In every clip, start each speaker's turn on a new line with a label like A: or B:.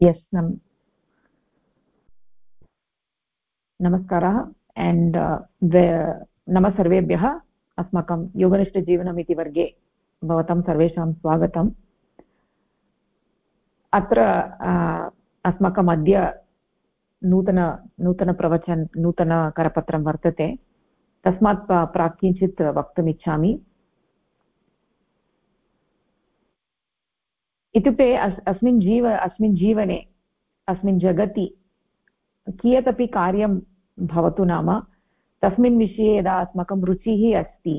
A: yes nam नमस्कारः and नमः सर्वेभ्यः अस्माकं योगनिष्ठजीवनम् इति वर्गे भवतां सर्वेषां स्वागतम् अत्र अस्माकम् अद्य नूतन नूतनप्रवचन नूतनकरपत्रं वर्तते तस्मात् प्राक् किञ्चित् वक्तुमिच्छामि इत्युक्ते अस्, अस्मिन् जीव, अस्मिन् जीवने, अस्मिन् जगति कियदपि कार्यं भवतु नाम, तस्मिन् विषये यदा अस्माकं रुचिः अस्ति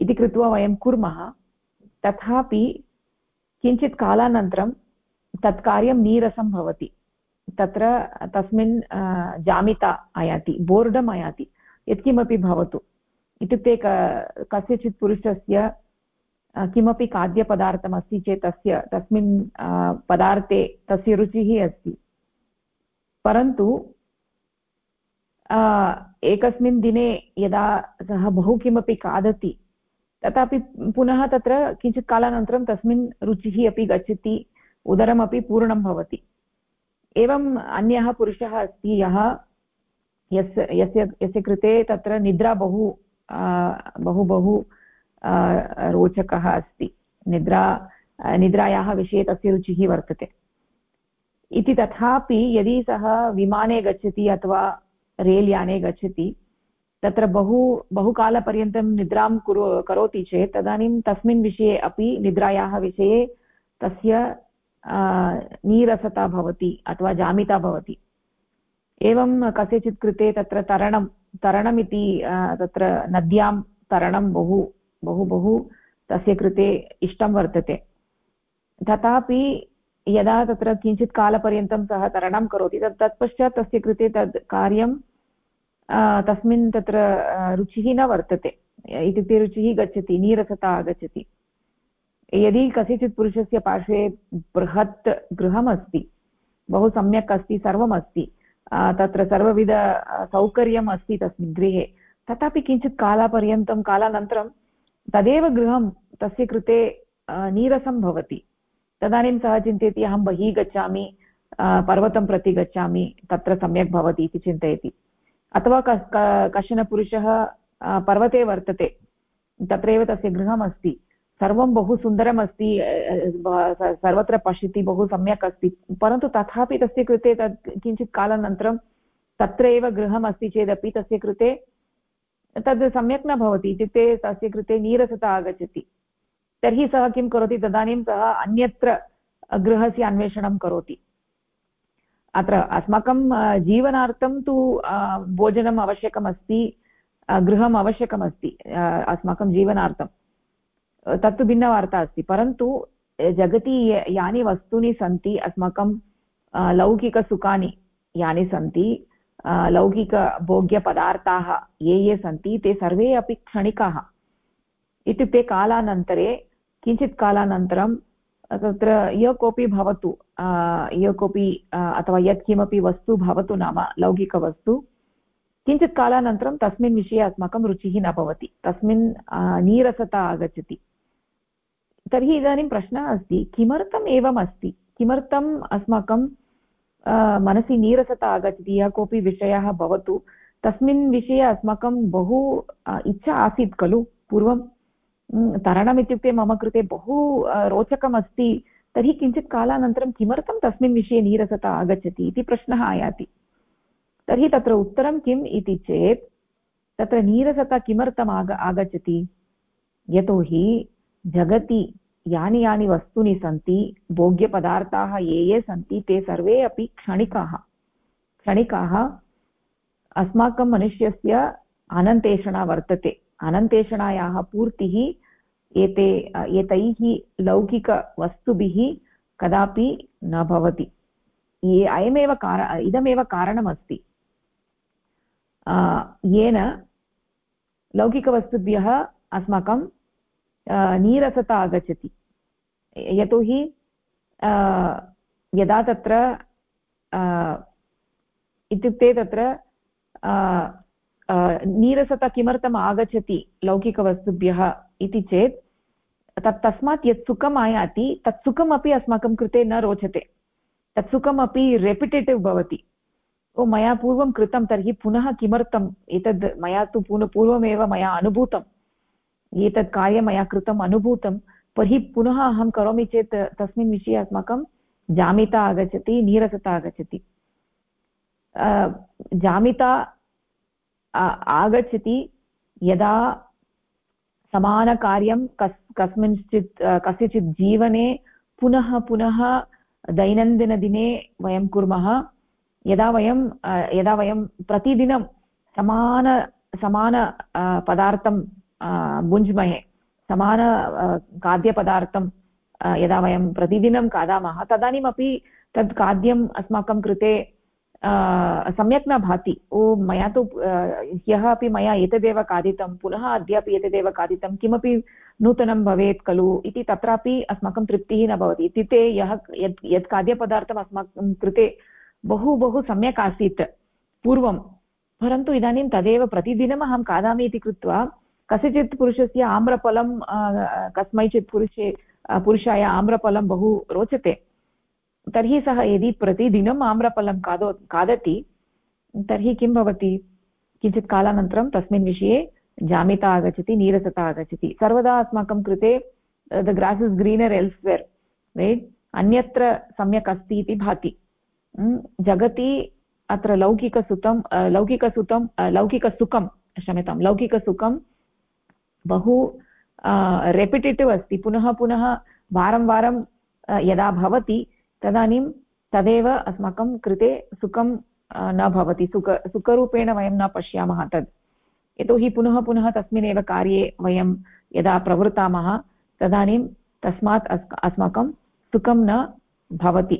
A: इति कृत्वा वयं कुर्मः, तथापि किञ्चित् कालानन्तरं तत् कार्यं नीरसं भवति। तत्र तस्मिन् जामिता आयाति, बोर्डम् आयाति, यत्किमपि भवतु। इत्युक्ते क, कस्यचित् पुरुषस्य किमपि खाद्यपदार्थमस्ति चेत् तस्य, तस्मिन् पदार्थे तस्य रुचिः अस्ति। परन्तु एकस्मिन् दिने यदा सः बहु किमपि खादति, तथापि पुनः तत्र किञ्चित् कालानन्तरं तस्मिन् रुचिः अपि गच्छति, उदरमपि पूर्णं भवति। एवम् अन्यः पुरुषः अस्ति, यः यस्य यस्य यस्य कृते तत्र निद्रा बहु बहु बहु रोचकः अस्ति। निद्रा, निद्रायाः विषये तस्य रुचिः वर्तते। इति तथापि यदि सः विमाने गच्छति अथवा रेल् याने गच्छति, तत्र बहु, बहुकालपर्यन्तं निद्रां कुरु, करोति चेत् तदानीं तस्मिन् विषये अपि निद्रायाः विषये तस्य नीरसता भवति अथवा जामिता भवति। एवं कस्यचित् कृते तत्र तरणं, तरणमिति तत्र नद्यां तरणं बहु बहु बहु तस्य कृते इष्टं वर्तते। तथापि यदा तत्र किञ्चित् कालपर्यन्तं सः तरणं करोति, तत् तत्पश्चात् तस्य कृते तद् कार्यं तस्मिन् तत्र रुचिः न वर्तते। इत्युक्ते रुचिः गच्छति, नीरसता आगच्छति। यदि कस्यचित् पुरुषस्य पार्श्वे बृहत् गृहमस्ति, बहु सम्यक् अस्ति सर्वम् अस्ति तत्र सर्वविध सौकर्यम् अस्ति तस्मिन् गृहे, तथापि किञ्चित् कालापर्यन्तं, कालानन्तरं तदेव गृहं तस्य कृते नीरसं भवति। तदानीं सः चिन्तयति, अहं बहिः गच्छामि पर्वतं प्रति गच्छामि, तत्र सम्यक् भवति इति चिन्तयति। अथवा कश्चन पुरुषः पर्वते वर्तते, तत्रैव तस्य गृहमस्ति। सर्वं बहु सुन्दरम् अस्ति सर्वत्र पश्यति, बहु सम्यक् अस्ति। परन्तु तथापि तस्य कृते तत् किञ्चित् कालानन्तरं तत्र एव गृहम् अस्ति चेदपि तस्य कृते तद् सम्यक् न भवति इत्युक्ते तस्य कृते नीरसता आगच्छति। तर्हि सः किं करोति, तदानीं सः अन्यत्र गृहस्य अन्वेषणं करोति। अत्र अस्माकं जीवनार्थं तु भोजनम् आवश्यकमस्ति गृहम् आवश्यकमस्ति अस्माकं जीवनार्थं। तत्तु भिन्नवार्ता अस्ति, परन्तु जगति यानि वस्तूनि सन्ति, अस्माकं लौकिकसुखानि यानि सन्ति लौकिकभोग्यपदार्थाः ये ये सन्ति, ते सर्वे अपि क्षणिकाः। इत्युक्ते कालानन्तरे, किञ्चित् कालानन्तरं, तत्र य कोऽपि भवतु य कोऽपि अथवा यत्किमपि वस्तु भवतु नाम लौकिकवस्तु, किञ्चित् कालानन्तरं तस्मिन् विषये अस्माकं रुचिः न भवति, तस्मिन् नीरसता आगच्छति। तर्हि इदानीं प्रश्नः अस्ति, किमर्थम् एवम् अस्ति किमर्थम् अस्माकं मनसि नीरसता आगच्छति, यः कोऽपि विषयः भवतु। तस्मिन् विषये अस्माकं बहु इच्छा आसीत् खलु। पूर्वं तरणम् मम कृते बहु रोचकमस्ति। तर्हि किञ्चित् कालानन्तरं किमर्थं तस्मिन् विषये नीरसता आगच्छति इति प्रश्नः आयाति। तर्हि तत्र उत्तरं किम् इति चेत्, तत्र नीरसता किमर्थम् आग, आगच्छति? यतोहि जगति यानि यानि वस्तूनि सन्ति, भोग्यपदार्थाः ये ये सन्ति, ते सर्वे अपि क्षणिकाः। क्षणिकाः अस्माकं मनुष्यस्य अनन्तेषणा वर्तते। अनन्तेषणायाः पूर्तिः एते, एतैः लौकिकवस्तुभिः कदापि न भवति। अयमेव कार, इदमेव कारणमस्ति। येन लौकिकवस्तुभ्यः अस्माकं नीरसता आगच्छति। यतोहि यदा तत्र इत्युक्ते तत्र नीरसता किमर्थम् आगच्छति लौकिकवस्तुभ्यः इति चेत्, तत् तस्मात् यत् सुखम् आयाति, तत् सुखमपि अस्माकं कृते न रोचते। तत् सुखमपि रेपिटेटिव् भवति। ओ, मया पूर्वं कृतं तर्हि पुनः किमर्थम्? एतद् मया तु पूर्वमेव मया अनुभूतम्। एतत् कार्यं मया कृतम् अनुभूतं, तर्हि पुनः अहं करोमि चेत् तस्मिन् विषये अस्माकं जामिता आगच्छति, नीरसता आगच्छति। जामिता आगच्छति यदा समानकार्यं कस्, कस्मिंश्चित् कस्यचित् जीवने पुनः पुनः दैनन्दिनदिने वयं कुर्मः, यदा वयं यदा वयं प्रतिदिनं समान समान पदार्थं भुञ्ज्महे समान खाद्यपदार्थं यदा वयं प्रतिदिनं खादामः, तदानीमपि तत् खाद्यम् अस्माकं कृते सम्यक् न भाति। ओ, मया तु ह्यः अपि मया एतदेव खादितं, पुनः अद्यापि एतदेव खादितं, किमपि नूतनं भवेत् खलु इति तत्रापि अस्माकं तृप्तिः न भवति। इत्युक्ते यः यत् यत् खाद्यपदार्थम् अस्माकं कृते बहु बहु सम्यक् आसीत् पूर्वं, परन्तु इदानीं तदेव प्रतिदिनम् अहं खादामि इति कृत्वा कस्यचित् पुरुषस्य आम्रफलं कस्मैचित् पुरुषे पुरुषाय आम्रफलं बहु रोचते। तर्हि सः यदि प्रतिदिनम् आम्रफलं खादो, खादति, तर्हि किं भवति? किञ्चित् कालानन्तरं तस्मिन् विषये जामिता आगच्छति, नीरसता आगच्छति। सर्वदा अस्माकं कृते the grass is greener elsewhere, right? अन्यत्र सम्यक् अस्ति इति भाति। जगति अत्र लौकिकसुतं लौकिकसुतं लौकिकसुखं, क्षम्यतां, लौकिकसुखं बहु रेपिटेटिव् अस्ति। पुनः पुनः, वारं वारं यदा भवति, तदानीं तदेव अस्माकं कृते सुखं न भवति। सुख, सुखरूपेण वयं न पश्यामः तद्। यतोहि पुनः पुनः तस्मिन्नेव कार्ये वयं यदा प्रवृत्तामः, तदानीं तस्मात् अस्माकं सुखं न भवति।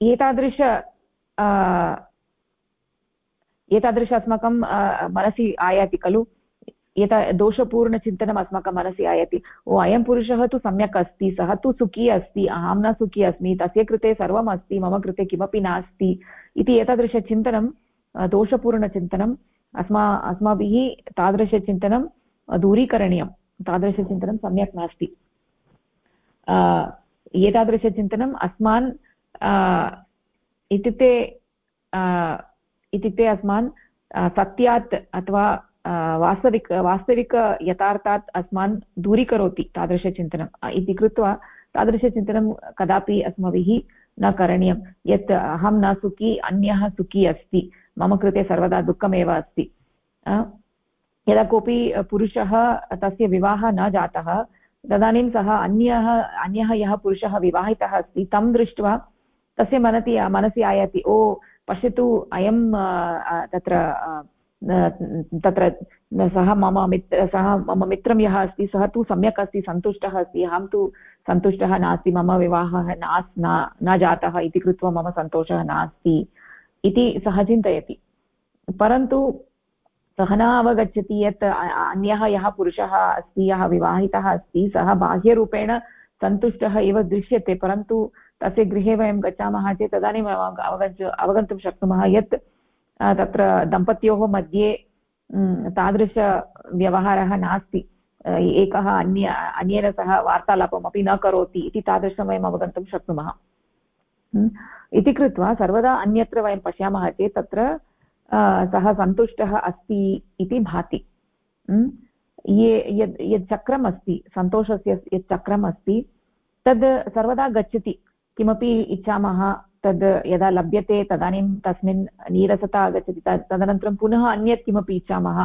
A: एतादृश एतादृश अस्माकं मनसि आयाति खलु। एता दोषपूर्णचिन्तनम् अस्माकं मनसि आयाति। ओ, अयं पुरुषः तु सम्यक् अस्ति, सः तु सुखी अस्ति, अहं न सुखी अस्मि, तस्य कृते सर्वम् अस्ति, मम कृते किमपि नास्ति इति एतादृशचिन्तनं दोषपूर्णचिन्तनम्, अस्मा, अस्माभिः तादृशचिन्तनं दूरीकरणीयं। तादृशचिन्तनं सम्यक् नास्ति। एतादृशचिन्तनम् अस्मान् इत्युक्ते इत्युक्ते अस्मान् सत्यात् अथवा वास्तविक वास्तविकयथार्थात् अस्मान् दूरीकरोति तादृशचिन्तनम् इति कृत्वा तादृशचिन्तनं कदापि अस्माभिः न करणीयं। यत् अहं न सुखी, अन्यः सुखी अस्ति, मम कृते सर्वदा दुःखमेव अस्ति। यदा कोऽपि पुरुषः तस्य विवाहः न जातः, तदानीं सः अन्यः अन्यः यः पुरुषः विवाहितः अस्ति, तं दृष्ट्वा तस्य मनसि मनसि आयाति, ओ, पश्यतु अयं तत्र तत्र सः मम मित्र सः मम मित्रं यः अस्ति, सः तु सम्यक् अस्ति, सन्तुष्टः अस्ति, अहं तु सन्तुष्टः नास्ति, मम विवाहः नास्, न जातः इति कृत्वा मम सन्तोषः नास्ति इति सः चिन्तयति। परन्तु सः न अवगच्छति यत् अन्यः यः पुरुषः अस्ति, यः विवाहितः अस्ति, सः बाह्यरूपेण सन्तुष्टः एव दृश्यते, परन्तु तस्य गृहे वयं गच्छामः चेत् तदानीं वयम् अवगच्छ, अवगन्तुं शक्नुमः यत् तत्र दम्पत्योः मध्ये तादृशव्यवहारः नास्ति. एकः अन्य, अन्येन सह वार्तालापमपि न करोति इति तादृशं वयम् अवगन्तुं शक्नुमः. इति कृत्वा सर्वदा अन्यत्र वयं पश्यामः चेत् तत्र सः सन्तुष्टः अस्ति इति भाति. ये, यद् यत् चक्रम् अस्ति, सन्तोषस्य यत् चक्रम् अस्ति, तद् सर्वदा गच्छति. किमपि इच्छामः तद् यदा लभ्यते तदानीं तस्मिन् नीरसता आगच्छति। तदनन्तरं पुनः अन्यत् किमपि इच्छामः।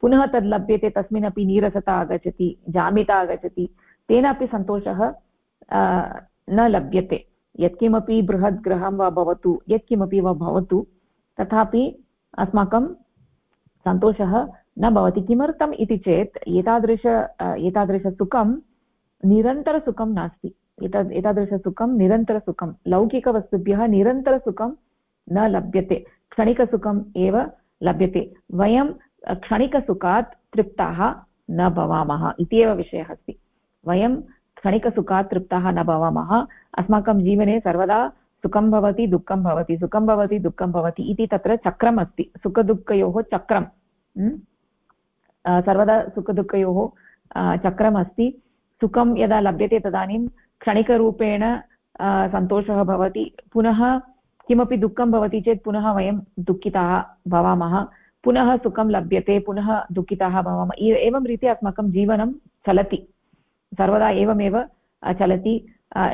A: पुनः तद् लभ्यते तस्मिन् अपि नीरसता आगच्छति, जामिता आगच्छति। तेनापि सन्तोषः न लभ्यते। यत्किमपि बृहत् गृहं वा भवतु, यत्किमपि वा भवतु, तथापि अस्माकं सन्तोषः न भवति। किमर्थम् इति चेत्, एतादृश एतादृशसुखं, निरन्तरसुखं नास्ति। एतद्, एतादृशसुखं निरन्तरसुखं, लौकिकवस्तुभ्यः निरन्तरसुखं न लभ्यते। क्षणिकसुखम् एव लभ्यते। वयं क्षणिकसुखात् तृप्ताः न भवामः इति एव विषयः अस्ति। वयं क्षणिकसुखात् तृप्ताः न भवामः। अस्माकं जीवने सर्वदा सुखं भवति, दुःखं भवति, सुखं भवति, दुःखं भवति इति तत्र चक्रम् अस्ति। सुखदुःखयोः चक्रं सर्वदा सुखदुःखयोः चक्रम् अस्ति। सुखं यदा लभ्यते तदानीं क्षणिकरूपेण सन्तोषः भवति। पुनः किमपि दुःखं भवति चेत् पुनः वयं दुःखिताः भवामः। पुनः सुखं लभ्यते, पुनः दुःखिताः भवामः। एवं रीत्या अस्माकं जीवनं चलति। सर्वदा एवमेव चलति।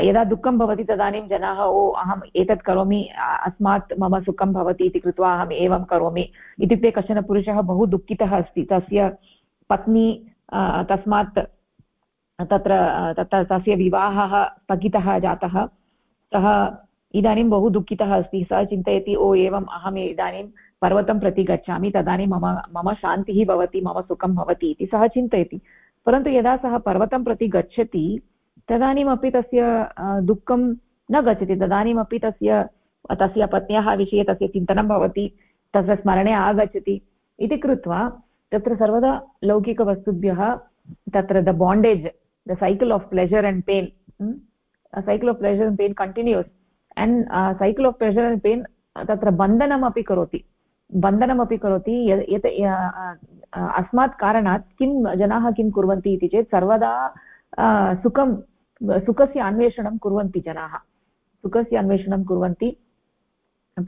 A: यदा दुःखं भवति तदानीं जनाः, ओ, अहम् एतत् करोमि अस्मात् मम सुखं भवति इति कृत्वा अहम् एवं करोमि। इत्युक्ते कश्चन पुरुषः बहु दुःखितः अस्ति। तस्य पत्नी तस्मात् तत्र तत्र तस्य विवाहः स्थगितः जातः। सः इदानीं बहु दुःखितः अस्ति। सः चिन्तयति, ओ, एवम्, अहम् इदानीं पर्वतं प्रति गच्छामि, तदानीं मम मम शान्तिः भवति, मम सुखं भवति इति सः चिन्तयति। परन्तु यदा सः पर्वतं प्रति गच्छति, तदानीमपि तस्य दुःखं न गच्छति। तदानीमपि तस्य तस्य पत्न्याः विषये तस्य चिन्तनं भवति, तस्य स्मरणे आगच्छति इति कृत्वा तत्र सर्वदा लौकिकवस्तुभ्यः, तत्र the bondage the cycle of pleasure and pain cycle of pleasure and pain continues and cycle of pleasure and pain तत्र बन्धनमपि करोति। बन्धनमपि करोति। यत् अस्मात् कारणात् किं जनाः किं कुर्वन्ति इति चेत् सर्वदा सुखं, सुखस्य अन्वेषणं कुर्वन्ति जनाः। सुखस्य अन्वेषणं कुर्वन्ति।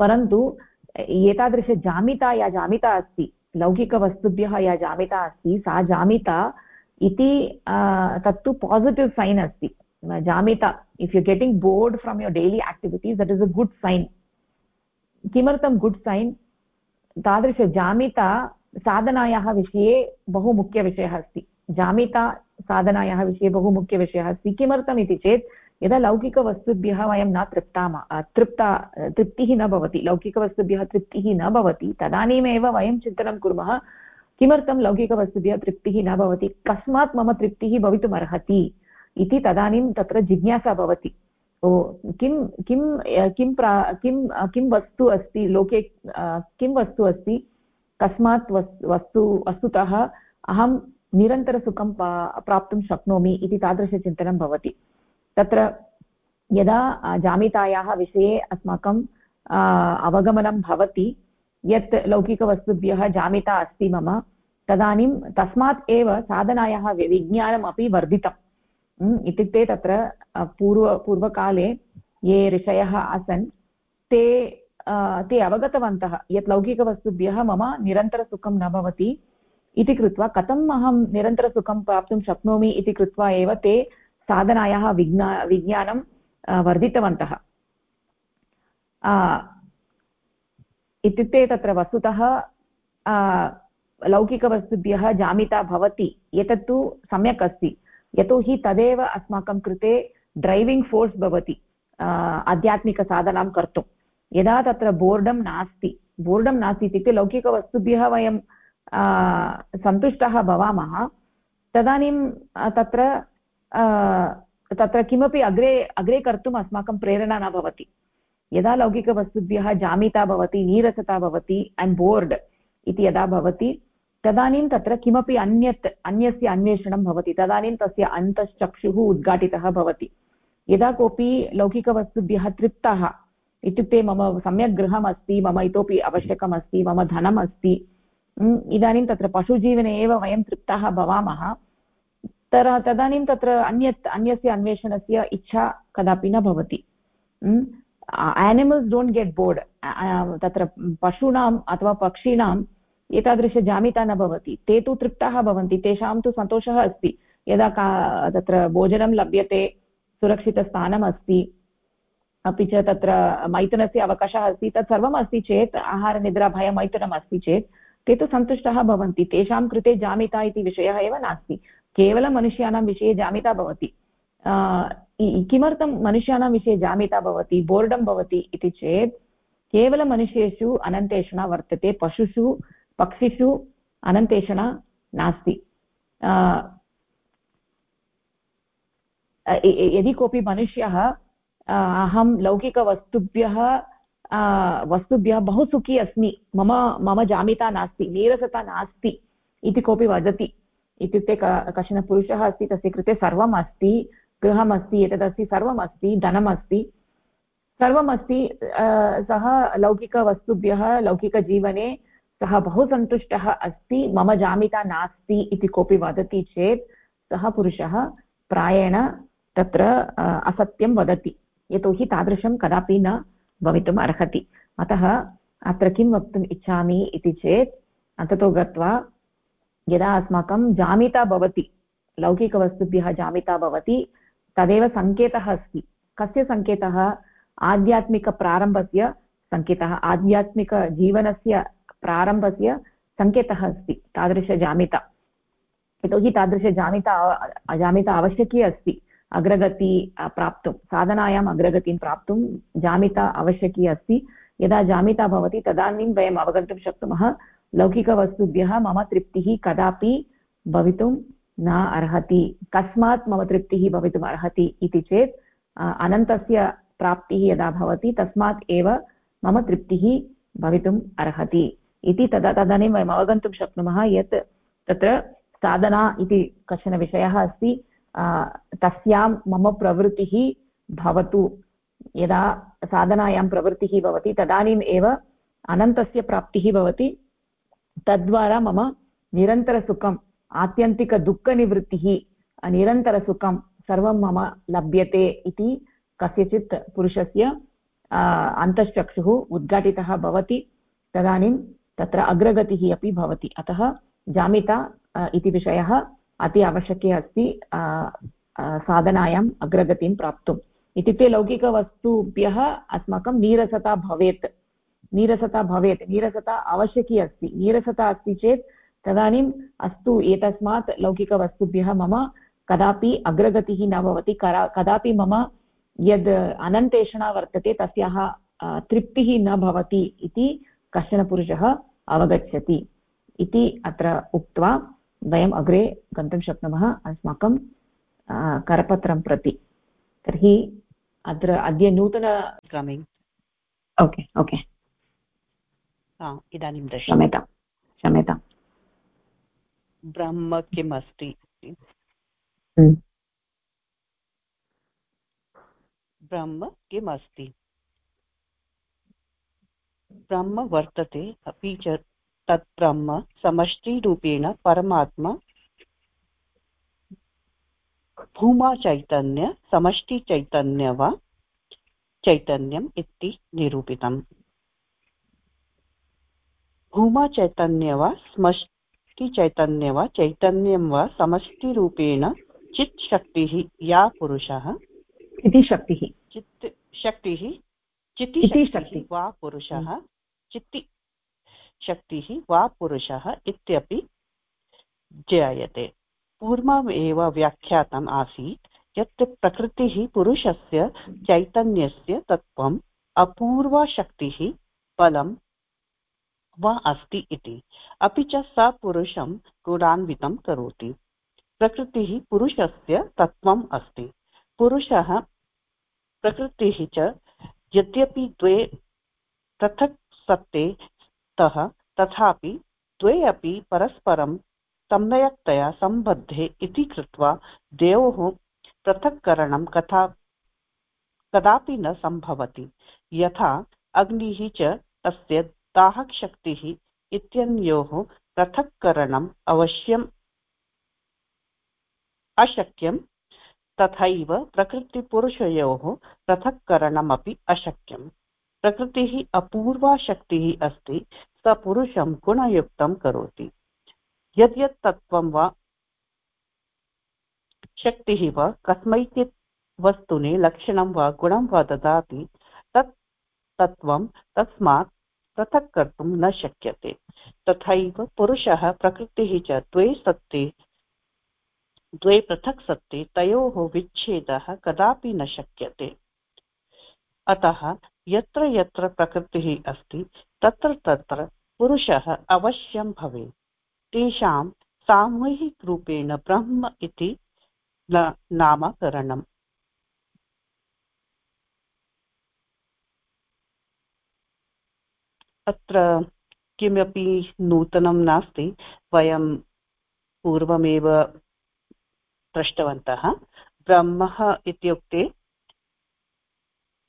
A: परन्तु, एतादृशजामिता या जामिता अस्ति, लौकिकवस्तुभ्यः या जामिता अस्ति, सा जामिता इति तत्तु पासिटिव् सैन् अस्ति। जामिता if you getting bored from your daily activities that is a good sign किमर्थं गुड् सैन् तादृशजामिता साधनायाः विषये बहु मुख्यविषयः अस्ति। जामिता साधनायाः विषये बहु मुख्यविषयः अस्ति। किमर्थम् इति चेत्, यदा लौकिकवस्तुभ्यः वयं न तृप्तामः तृप्ता, तृप्तिः न भवति, लौकिकवस्तुभ्यः तृप्तिः न भवति, तदानीमेव वयं चिन्तनं कुर्मः किमर्थं लौकिकवस्तुभ्यः तृप्तिः न भवति? कस्मात् मम तृप्तिः भवितुमर्हति? इति तदानीं तत्र जिज्ञासा भवति। ओ, किं किं किं प्रा, किं किं वस्तु अस्ति? लोके किं वस्तु अस्ति? कस्मात् वस्तु, वस्तुतः अहं निरन्तरसुखं प्राप्तुं शक्नोमि इति तादृशचिन्तनं भवति। तत्र यदा जामितायाः विषये अस्माकं अवगमनं भवति यत् लौकिकवस्तुभ्यः जामिता अस्ति मम, तदानीं तस्मात् एव साधनायाः विज्ञानमपि वर्धितम्। इत्युक्ते तत्र पूर्व, पूर्वकाले ये ऋषयः आसन्, ते ते अवगतवन्तः यत् लौकिकवस्तुभ्यः मम निरन्तरसुखं न भवति इति कृत्वा, कथम् अहं निरन्तरसुखं प्राप्तुं शक्नोमि इति कृत्वा एव ते साधनायाः विज्ञा, विज्ञानं वर्धितवन्तः। इत्युक्ते तत्र वस्तुतः लौकिकवस्तुभ्यः जामिता भवति, एतत्तु सम्यक् अस्ति। यतोहि तदेव अस्माकं कृते ड्रैविङ्ग् फोर्स् भवति आध्यात्मिकसाधनां कर्तुं। यदा तत्र बोर्डं नास्ति बोर्डं नास्ति इत्युक्ते लौकिकवस्तुभ्यः वयं सन्तुष्टाः भवामः, तदानीं तत्र तत्र किमपि अग्रे अग्रे कर्तुम् अस्माकं प्रेरणा न भवति। यदा लौकिकवस्तुभ्यः जामिता भवति, नीरसता भवति अण्ड् बोर्ड् इति यदा भवति, तदानीं तत्र किमपि अन्यत्, अन्यस्य अन्वेषणं भवति, तदानीं तस्य अन्तश्चक्षुः उद्घाटितः भवति। यदा कोऽपि लौकिकवस्तुभ्यः तृप्तः, इत्युक्ते मम सम्यक् गृहम् अस्ति, मम इतोपि आवश्यकम् अस्ति, मम धनम् अस्ति इदानीं तत्र पशुजीवने एव वयं तृप्ताः भवामः, तर तदानीं तत्र अन्यत्, अन्यस्य अन्वेषणस्य इच्छा कदापि न भवति। एनिमल्स् डोण्ट् गेट् बोर्ड् तत्र पशूनाम् अथवा पक्षिणां एतादृशजामिता न भवति. ते तु तृप्ताः भवन्ति, तेषां तु सन्तोषः अस्ति. यदा का, तत्र भोजनं लभ्यते, सुरक्षितस्थानम् अस्ति, अपि च तत्र मैथुनस्य अवकाशः अस्ति तत् सर्वम् अस्ति चेत् आहारनिद्राभयं मैथुनम् अस्ति चेत्, ते तु सन्तुष्टाः भवन्ति. तेषां कृते जामिता इति विषयः एव नास्ति. केवलं मनुष्याणां विषये जामिता भवति. किमर्थं मनुष्याणां विषये जामिता भवति, बोर्डं भवति इति चेत् केवलमनुष्येषु अनन्तेषणा वर्तते, पशुषु, पक्षिषु अनन्तेषणा नास्ति। यदि कोऽपि मनुष्यः अहं लौकिकवस्तुभ्यः वस्तुभ्यः बहु सुखी अस्मि, मम मम जामिता नास्ति, नीरसता नास्ति इति कोऽपि वदति, इत्युक्ते कश्चन पुरुषः अस्ति, तस्य कृते सर्वम् अस्ति गृहमस्ति, एतदस्ति सर्वम् अस्ति धनमस्ति। सर्वमस्ति सः लौकिकवस्तुभ्यः, लौकिकजीवने सः बहु सन्तुष्टः अस्ति। मम जामिता नास्ति इति कोऽपि वदति चेत् सः पुरुषः प्रायेण तत्र असत्यं वदति। यतोहि तादृशं कदापि न भवितुम् अर्हति। अतः अत्र किं वक्तुम् इच्छामि इति चेत् अन्ततो गत्वा यदा अस्माकं जामिता भवति, लौकिकवस्तुभ्यः जामिता भवति तदेव सङ्केतः अस्ति। कस्य सङ्केतः आध्यात्मिकप्रारम्भस्य सङ्केतः आध्यात्मिकजीवनस्य प्रारम्भस्य सङ्केतः अस्ति। तादृशजामिता। यतोहि तादृशजामिता जामिता आवश्यकी अस्ति। अग्रगति प्राप्तुं, साधनायाम् अग्रगतिं प्राप्तुं जामिता आवश्यकी अस्ति। यदा जामिता भवति, तदानीं वयम् अवगन्तुं शक्नुमः लौकिकवस्तुभ्यः मम तृप्तिः कदापि भवितुं न अर्हति, कस्मात् मम तृप्तिः भवितुम् अर्हति इति चेत् अनन्तस्य प्राप्तिः यदा भवति, तस्मात् एव मम तृप्तिः भवितुम् अर्हति इति तदा तदानीं वयम् अवगन्तुं शक्नुमः यत् तत्र साधना इति कश्चन विषयः अस्ति तस्यां मम प्रवृत्तिः भवतु। यदा साधनायां प्रवृत्तिः भवति, तदानीम् एव अनन्तस्य प्राप्तिः भवति। तद्वारा मम निरन्तरसुखम् आत्यन्तिकदुःखनिवृत्तिः निरन्तरसुखं सर्वं मम लभ्यते इति कस्यचित् पुरुषस्य अन्तश्चक्षुः उद्घाटितः भवति, तदानीं तत्र अग्रगतिः अपि भवति। अतः जामिता इति विषयः अति आवश्यकी अस्ति साधनायाम् अग्रगतिं प्राप्तुम्। इत्युक्ते लौकिकवस्तुभ्यः अस्माकं नीरसता भवेत्। नीरसता भवेत्। नीरसता आवश्यकी अस्ति। नीरसता अस्ति चेत् तदानीम् अस्तु एतस्मात् लौकिकवस्तुभ्यः मम कदापि अग्रगतिः न भवति कदापि मम यद् अनन्तेषणा वर्तते तस्याः तृप्तिः न भवति इति कश्चन पुरुषः अवगच्छति इति अत्र उक्त्वा वयम् अग्रे गन्तुं शक्नुमः अस्माकं करपत्रं प्रति। तर्हि अत्र अद्य नूतन
B: क्रमिङ्ग्
A: ओके ओके
B: इदानीं
A: क्षम्यतां क्षम्यतां
B: ब्रह्म किम् अस्ति?
A: हम्म।
B: ब्रह्म किम् अस्ति? ब्रह्म वर्तते अपि च तत् ब्रह्म समष्टिरूपेण परमात्मा भूमा चैतन्य समष्टिचैतन्य वा चैतन्यम् इति निरूपितम्। भूमा चैतन्य वा समष्टिचैतन्य वा चैतन्यं वा समष्टिरूपेण चित् शक्तिः या पुरुषः?
A: इति शक्तिः
B: चित् शक्तिः? चितिशक्तिः वा पुरुषः? चित्ति शक्तिः वा पुरुषः इत्यपि ज्ञायते। पूर्वमेव व्याख्यातम् आसीत् यत् प्रकृतिः पुरुषस्य चैतन्यस्य तत्त्वम् बलं वा अस्ति इति। अपि च स पुरुषं गुणान्वितं करोति। प्रकृतिः पुरुषस्य तत्त्वम् अस्ति। पुरुषः प्रकृतिः च यद्यपि द्वे पृथक् सत्ते स्तः, तथापि द्वे अपि परस्परं सम्यक्तया सम्बद्धे इति कृत्वा द्वयोः पृथक्करणं कथा, कदापि न सम्भवति। यथा अग्निः च तस्य दाहशक्तिः इत्यनयोः पृथक्करणम् अवश्यम् अशक्यं तथैव प्रकृतिपुरुषयोः पृथक्करणमपि अशक्यम्। प्रकृतिः अपूर्वा शक्तिः अस्ति, स पुरुषं गुणयुक्तं करोति। यद्यत् तत्त्वं वा शक्तिः वा कस्मैचित् वस्तुनि लक्षणं वा गुणं वा ददाति, तत् तत्त्वं तस्मात् पृथक् कर्तुं न शक्यते। तथैव पुरुषः प्रकृतिः च द्वे सत्ते, द्वे पृथक् सत्ते, तयोः विच्छेदः कदापि न शक्यते। अतः यत्र यत्र प्रकृतिः अस्ति, तत्र तत्र पुरुषः अवश्यं भवेत्। तेषां सामूहिकरूपेण ब्रह्म इति नामकरणम्। अत्र किमपि नूतनं नास्ति, वयं पूर्वमेव दृष्टवन्तः ब्रह्मः इत्युक्ते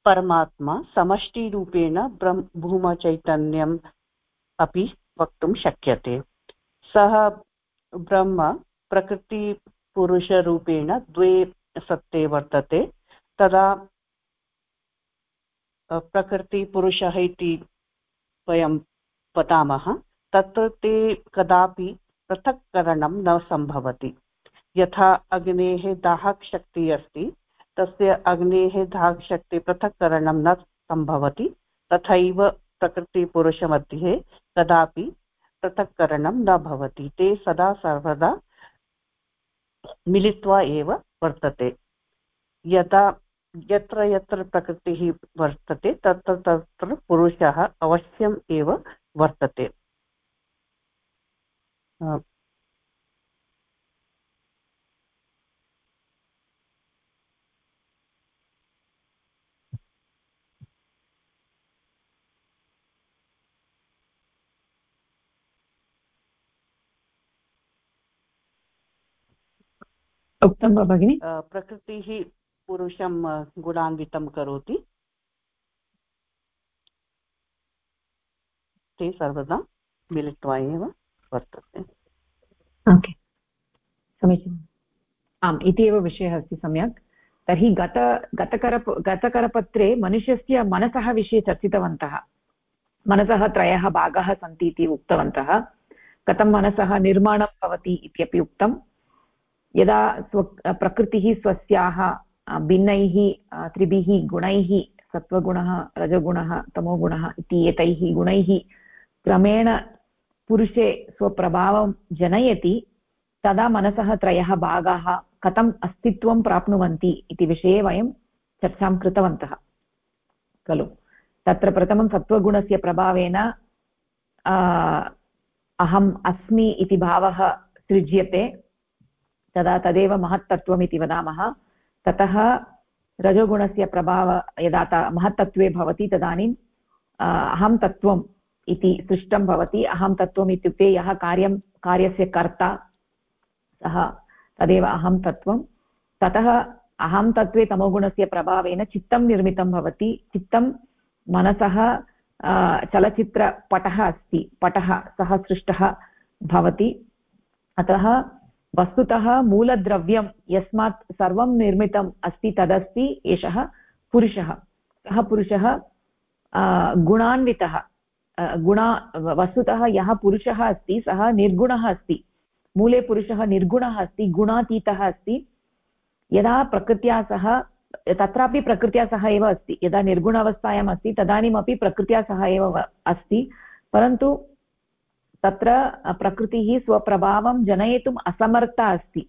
B: परमात्मा, समष्टिरूपेण ब्रह्म, भूमचैतन्यम् अपि वक्तुं शक्यते। सः ब्रह्म, प्रकृतिपुरुषरूपेण द्वे सत्ते वर्तते। तदा प्रकृतिपुरुषः इति वयं वदामः तत्र ते कदापि पृथक्करणं न सम्भवति। यथा अग्नेः दाहशक्तिः अस्ति, तस्य अग्नेः दाहशक्ति पृथक्करणं न सम्भवति, तथैव प्रकृतिपुरुषमध्ये कदापि पृथक्करणं न भवति। ते सदा सर्वदा मिलित्वा एव वर्तते। यदा यत्र यत्र प्रकृतिः वर्तते तत्र तत्र पुरुषः अवश्यम् एव वर्तते।
A: उक्तं वा भगिनि?
B: प्रकृतिः पुरुषं गुणान्वितं करोति। ते सर्वदा मिलित्वा एव वर्तते।
A: ओके। समीचीनम्। आम्, इति एव विषयः अस्ति सम्यक्। तर्हि गत गतकर गतकरपत्रे मनुष्यस्य मनसः विषये चर्चितवन्तः। मनसः त्रयः भागाः सन्ति इति उक्तवन्तः। कथं मनसः निर्माणं भवति इत्यपि उक्तं। यदा स्व, प्रकृतिः स्वस्याः भिन्नैः त्रिभिः गुणैः सत्त्वगुणः रजगुणः तमोगुणः इति एतैः गुणैः क्रमेण पुरुषे स्वप्रभावं जनयति तदा मनसः त्रयः भागाः कथम् अस्तित्वं प्राप्नुवन्ति इति विषये वयं चर्चां कृतवन्तः खलु तत्र प्रथमं सत्त्वगुणस्य प्रभावेन अहम् अस्मि इति भावः सृज्यते तदा तदेव महत्तत्त्वम् इति वदामः ततः रजोगुणस्य प्रभाव यदा त महत्तत्त्वे भवति तदानीम् अहं तत्त्वम् इति सृष्टं भवति। अहं तत्त्वम् इत्युक्ते यः कार्यं, कार्यस्य कर्ता, सः तदेव अहं तत्त्वं। ततः अहं तत्त्वे तमोगुणस्य प्रभावेन चित्तं निर्मितं भवति। चित्तं मनसः चलचित्रपटः अस्ति। पटः, सः सृष्टः भवति। अतः वस्तुतः मूलद्रव्यं यस्मात् सर्वं निर्मितम् अस्ति तदस्ति एषः पुरुषः। सः पुरुषः गुणान्वितः। गुणा, वस्तुतः यः पुरुषः अस्ति, सः निर्गुणः अस्ति। मूले पुरुषः निर्गुणः अस्ति, गुणातीतः अस्ति। यदा प्रकृत्या सह, तत्रापि प्रकृत्या सह एव अस्ति। यदा निर्गुण अवस्थायाम् अस्ति, तदानीमपि प्रकृत्या सह एव अस्ति। परन्तु तत्र प्रकृतिः स्वप्रभावं जनयितुम् असमर्था अस्ति।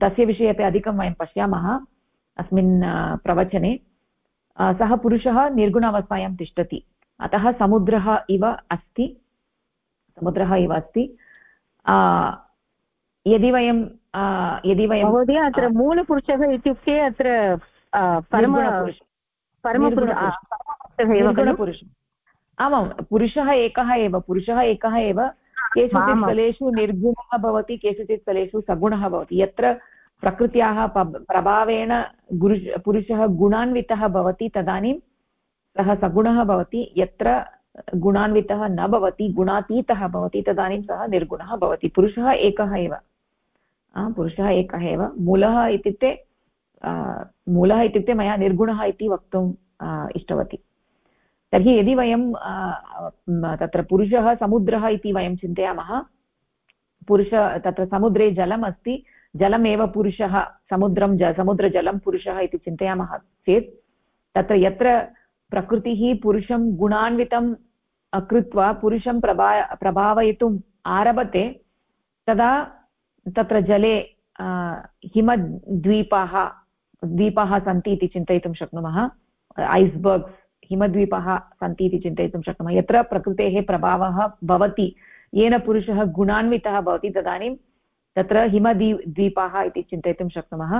A: तस्य विषये अपि अधिकं वयं पश्यामः अस्मिन् प्रवचने। सः पुरुषः निर्गुण अवस्थायां तिष्ठति। अतः समुद्रः इव अस्ति। समुद्रः इव अस्ति। यदि वयं यदि वयं
C: महोदय अत्र मूलपुरुषः इत्युक्ते अत्र
A: परमपुरुषः आमां पुरुषः एकः एव पुरुषः एकः एव केषुचित् स्थलेषु निर्गुणः भवति केषुचित् स्थलेषु सगुणः भवति। यत्र प्रकृत्याः प्रभावेण गुरु पुरुषः गुणान्वितः भवति तदानीं सः सगुणः भवति। यत्र गुणान्वितः न भवति गुणातीतः भवति तदानीं सः निर्गुणः भवति। पुरुषः एकः एव। पुरुषः एकः एव। मूलः इत्युक्ते मूलः इत्युक्ते मया निर्गुणः इति वक्तुम् इष्टवती। तर्हि यदि वयं तत्र पुरुषः समुद्रः इति वयं चिन्तयामः, पुरुष, तत्र समुद्रे जलम् अस्ति, जलमेव पुरुषः समुद्रं ज, समुद्रजलं पुरुषः इति चिन्तयामः चेत्, तत्र यत्र प्रकृतिः पुरुषं गुणान्वितं कृत्वा पुरुषं प्रभा, प्रभावयितुम् आरभते, तदा तत्र जले हिमद्वीपाः, द्वीपाः सन्ति इति चिन्तयितुं शक्नुमः, ऐस्बर्ग्स् हिमद्वीपाः सन्ति इति चिन्तयितुं शक्नुमः। यत्र प्रकृतेः प्रभावः भवति, येन पुरुषः गुणान्वितः भवति तदानीं तत्र हिमद्वी, द्वीपाः इति चिन्तयितुं शक्नुमः।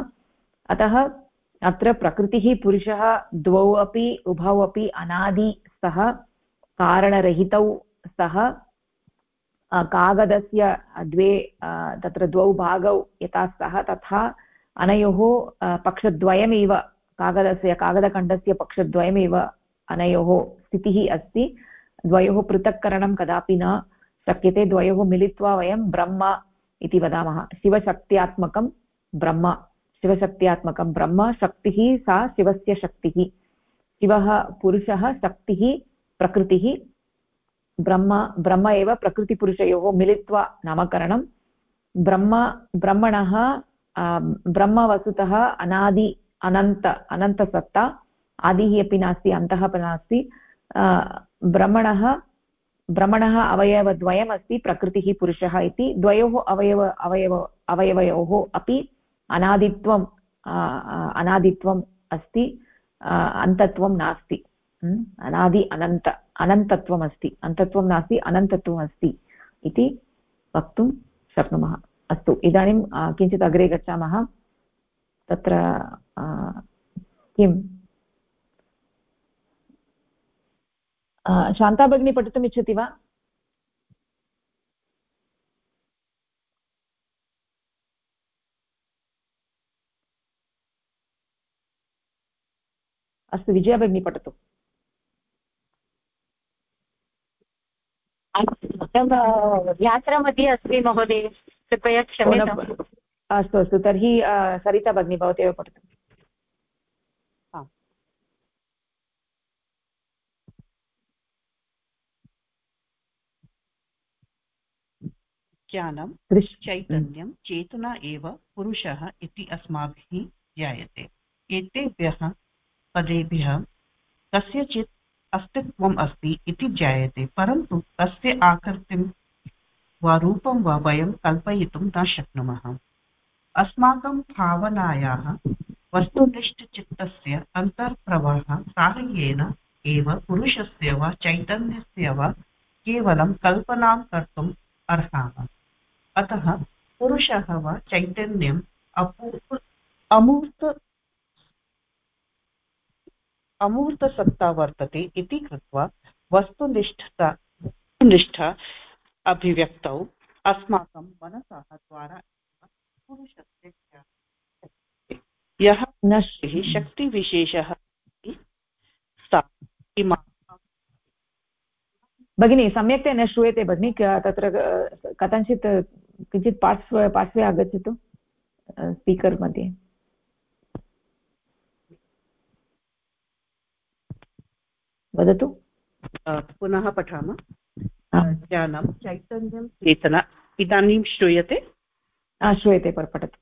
A: अतः अत्र प्रकृतिः पुरुषः द्वौ अपि, उभौ अपि अनादि कारणरहितौ कागदस्य द्वे तत्र द्वौ भागौ यथा स्तः तथा अनयोः पक्षद्वयमेव, कागदस्य, कागदखण्डस्य पक्षद्वयमेव अनयोः स्थितिः अस्ति। द्वयोः पृथक्करणं कदापि न शक्यते। द्वयोः मिलित्वा वयं ब्रह्म इति वदामः। शिवशक्त्यात्मकं ब्रह्म। शिवशक्त्यात्मकं ब्रह्म शक्तिः सा शिवस्य शक्तिः। शिवः पुरुषः शक्तिः प्रकृतिः। ब्रह्म ब्रह्म एव प्रकृतिपुरुषयोः मिलित्वा नामकरणं। ब्रह्म, ब्रह्मणः ब्रह्म वस्तुतः अनादि, अनन्त, अनन्तसत्ता आदिः अपि नास्ति, अन्तः अपि नास्ति। ब्रह्मणः ब्रह्मणः अवयवद्वयमस्ति, प्रकृतिः पुरुषः इति। द्वयोः अवयव अवयव, अवयवयोः अपि अनादित्वम् अनादित्वम् अस्ति अन्तत्वं नास्ति। अनादि अनन्त अनन्तत्वम् अस्ति अन्तत्वं नास्ति अनन्तत्वम् अस्ति इति वक्तुं शक्नुमः। अस्तु, इदानीं किञ्चित् अग्रे गच्छामः। तत्र किं शान्ता भगिनी पठितुम् इच्छति वा? अस्तु विजया भगिनी पठतु।
C: यात्रामध्ये अस्मि महोदय कृपया क्षम्यताम्
A: अस्तु अस्तु तर्हि सरिता भगिनी भवती एव पठतु।
B: ज्ञानं चैतन्यं चेतना एव पुरुषः इति अस्माभिः ज्ञायते। एतेभ्यः पदेभ्यः कस्यचित् अस्तित्वम् अस्ति इति ज्ञायते परन्तु तस्य आकृतिं वा रूपं वा वयं कल्पयितुं न शक्नुमः। अस्माकं भावनायाः वस्तुनिष्ठचित्तस्य अन्तर्प्रवाहः साहाय्येन एव पुरुषस्य वा चैतन्यस्य वा केवलं कल्पनां कर्तुम् अर्हामः अतः पुरुषः वा चैतन्यम् अपूर्व अमूर्त अमूर्तसत्ता वर्तते इति कृत्वा वस्तुनिष्ठता निष्ठा अभिव्यक्तौ अस्माकं मनसः द्वारा पुरुषस्य यः नष्टिः शक्तिविशेषः
A: भगिनी, सम्यक्तया न श्रूयते भगिनि तत्र कथञ्चित् किञ्चित् पार्श्व पार्श्वे आगच्छतु स्पीकर् मध्ये। वदतु।
B: पुनः पठामः। ज्ञानं चैतन्यं चेतना। इदानीं श्रूयते?
A: श्रूयते पठतु।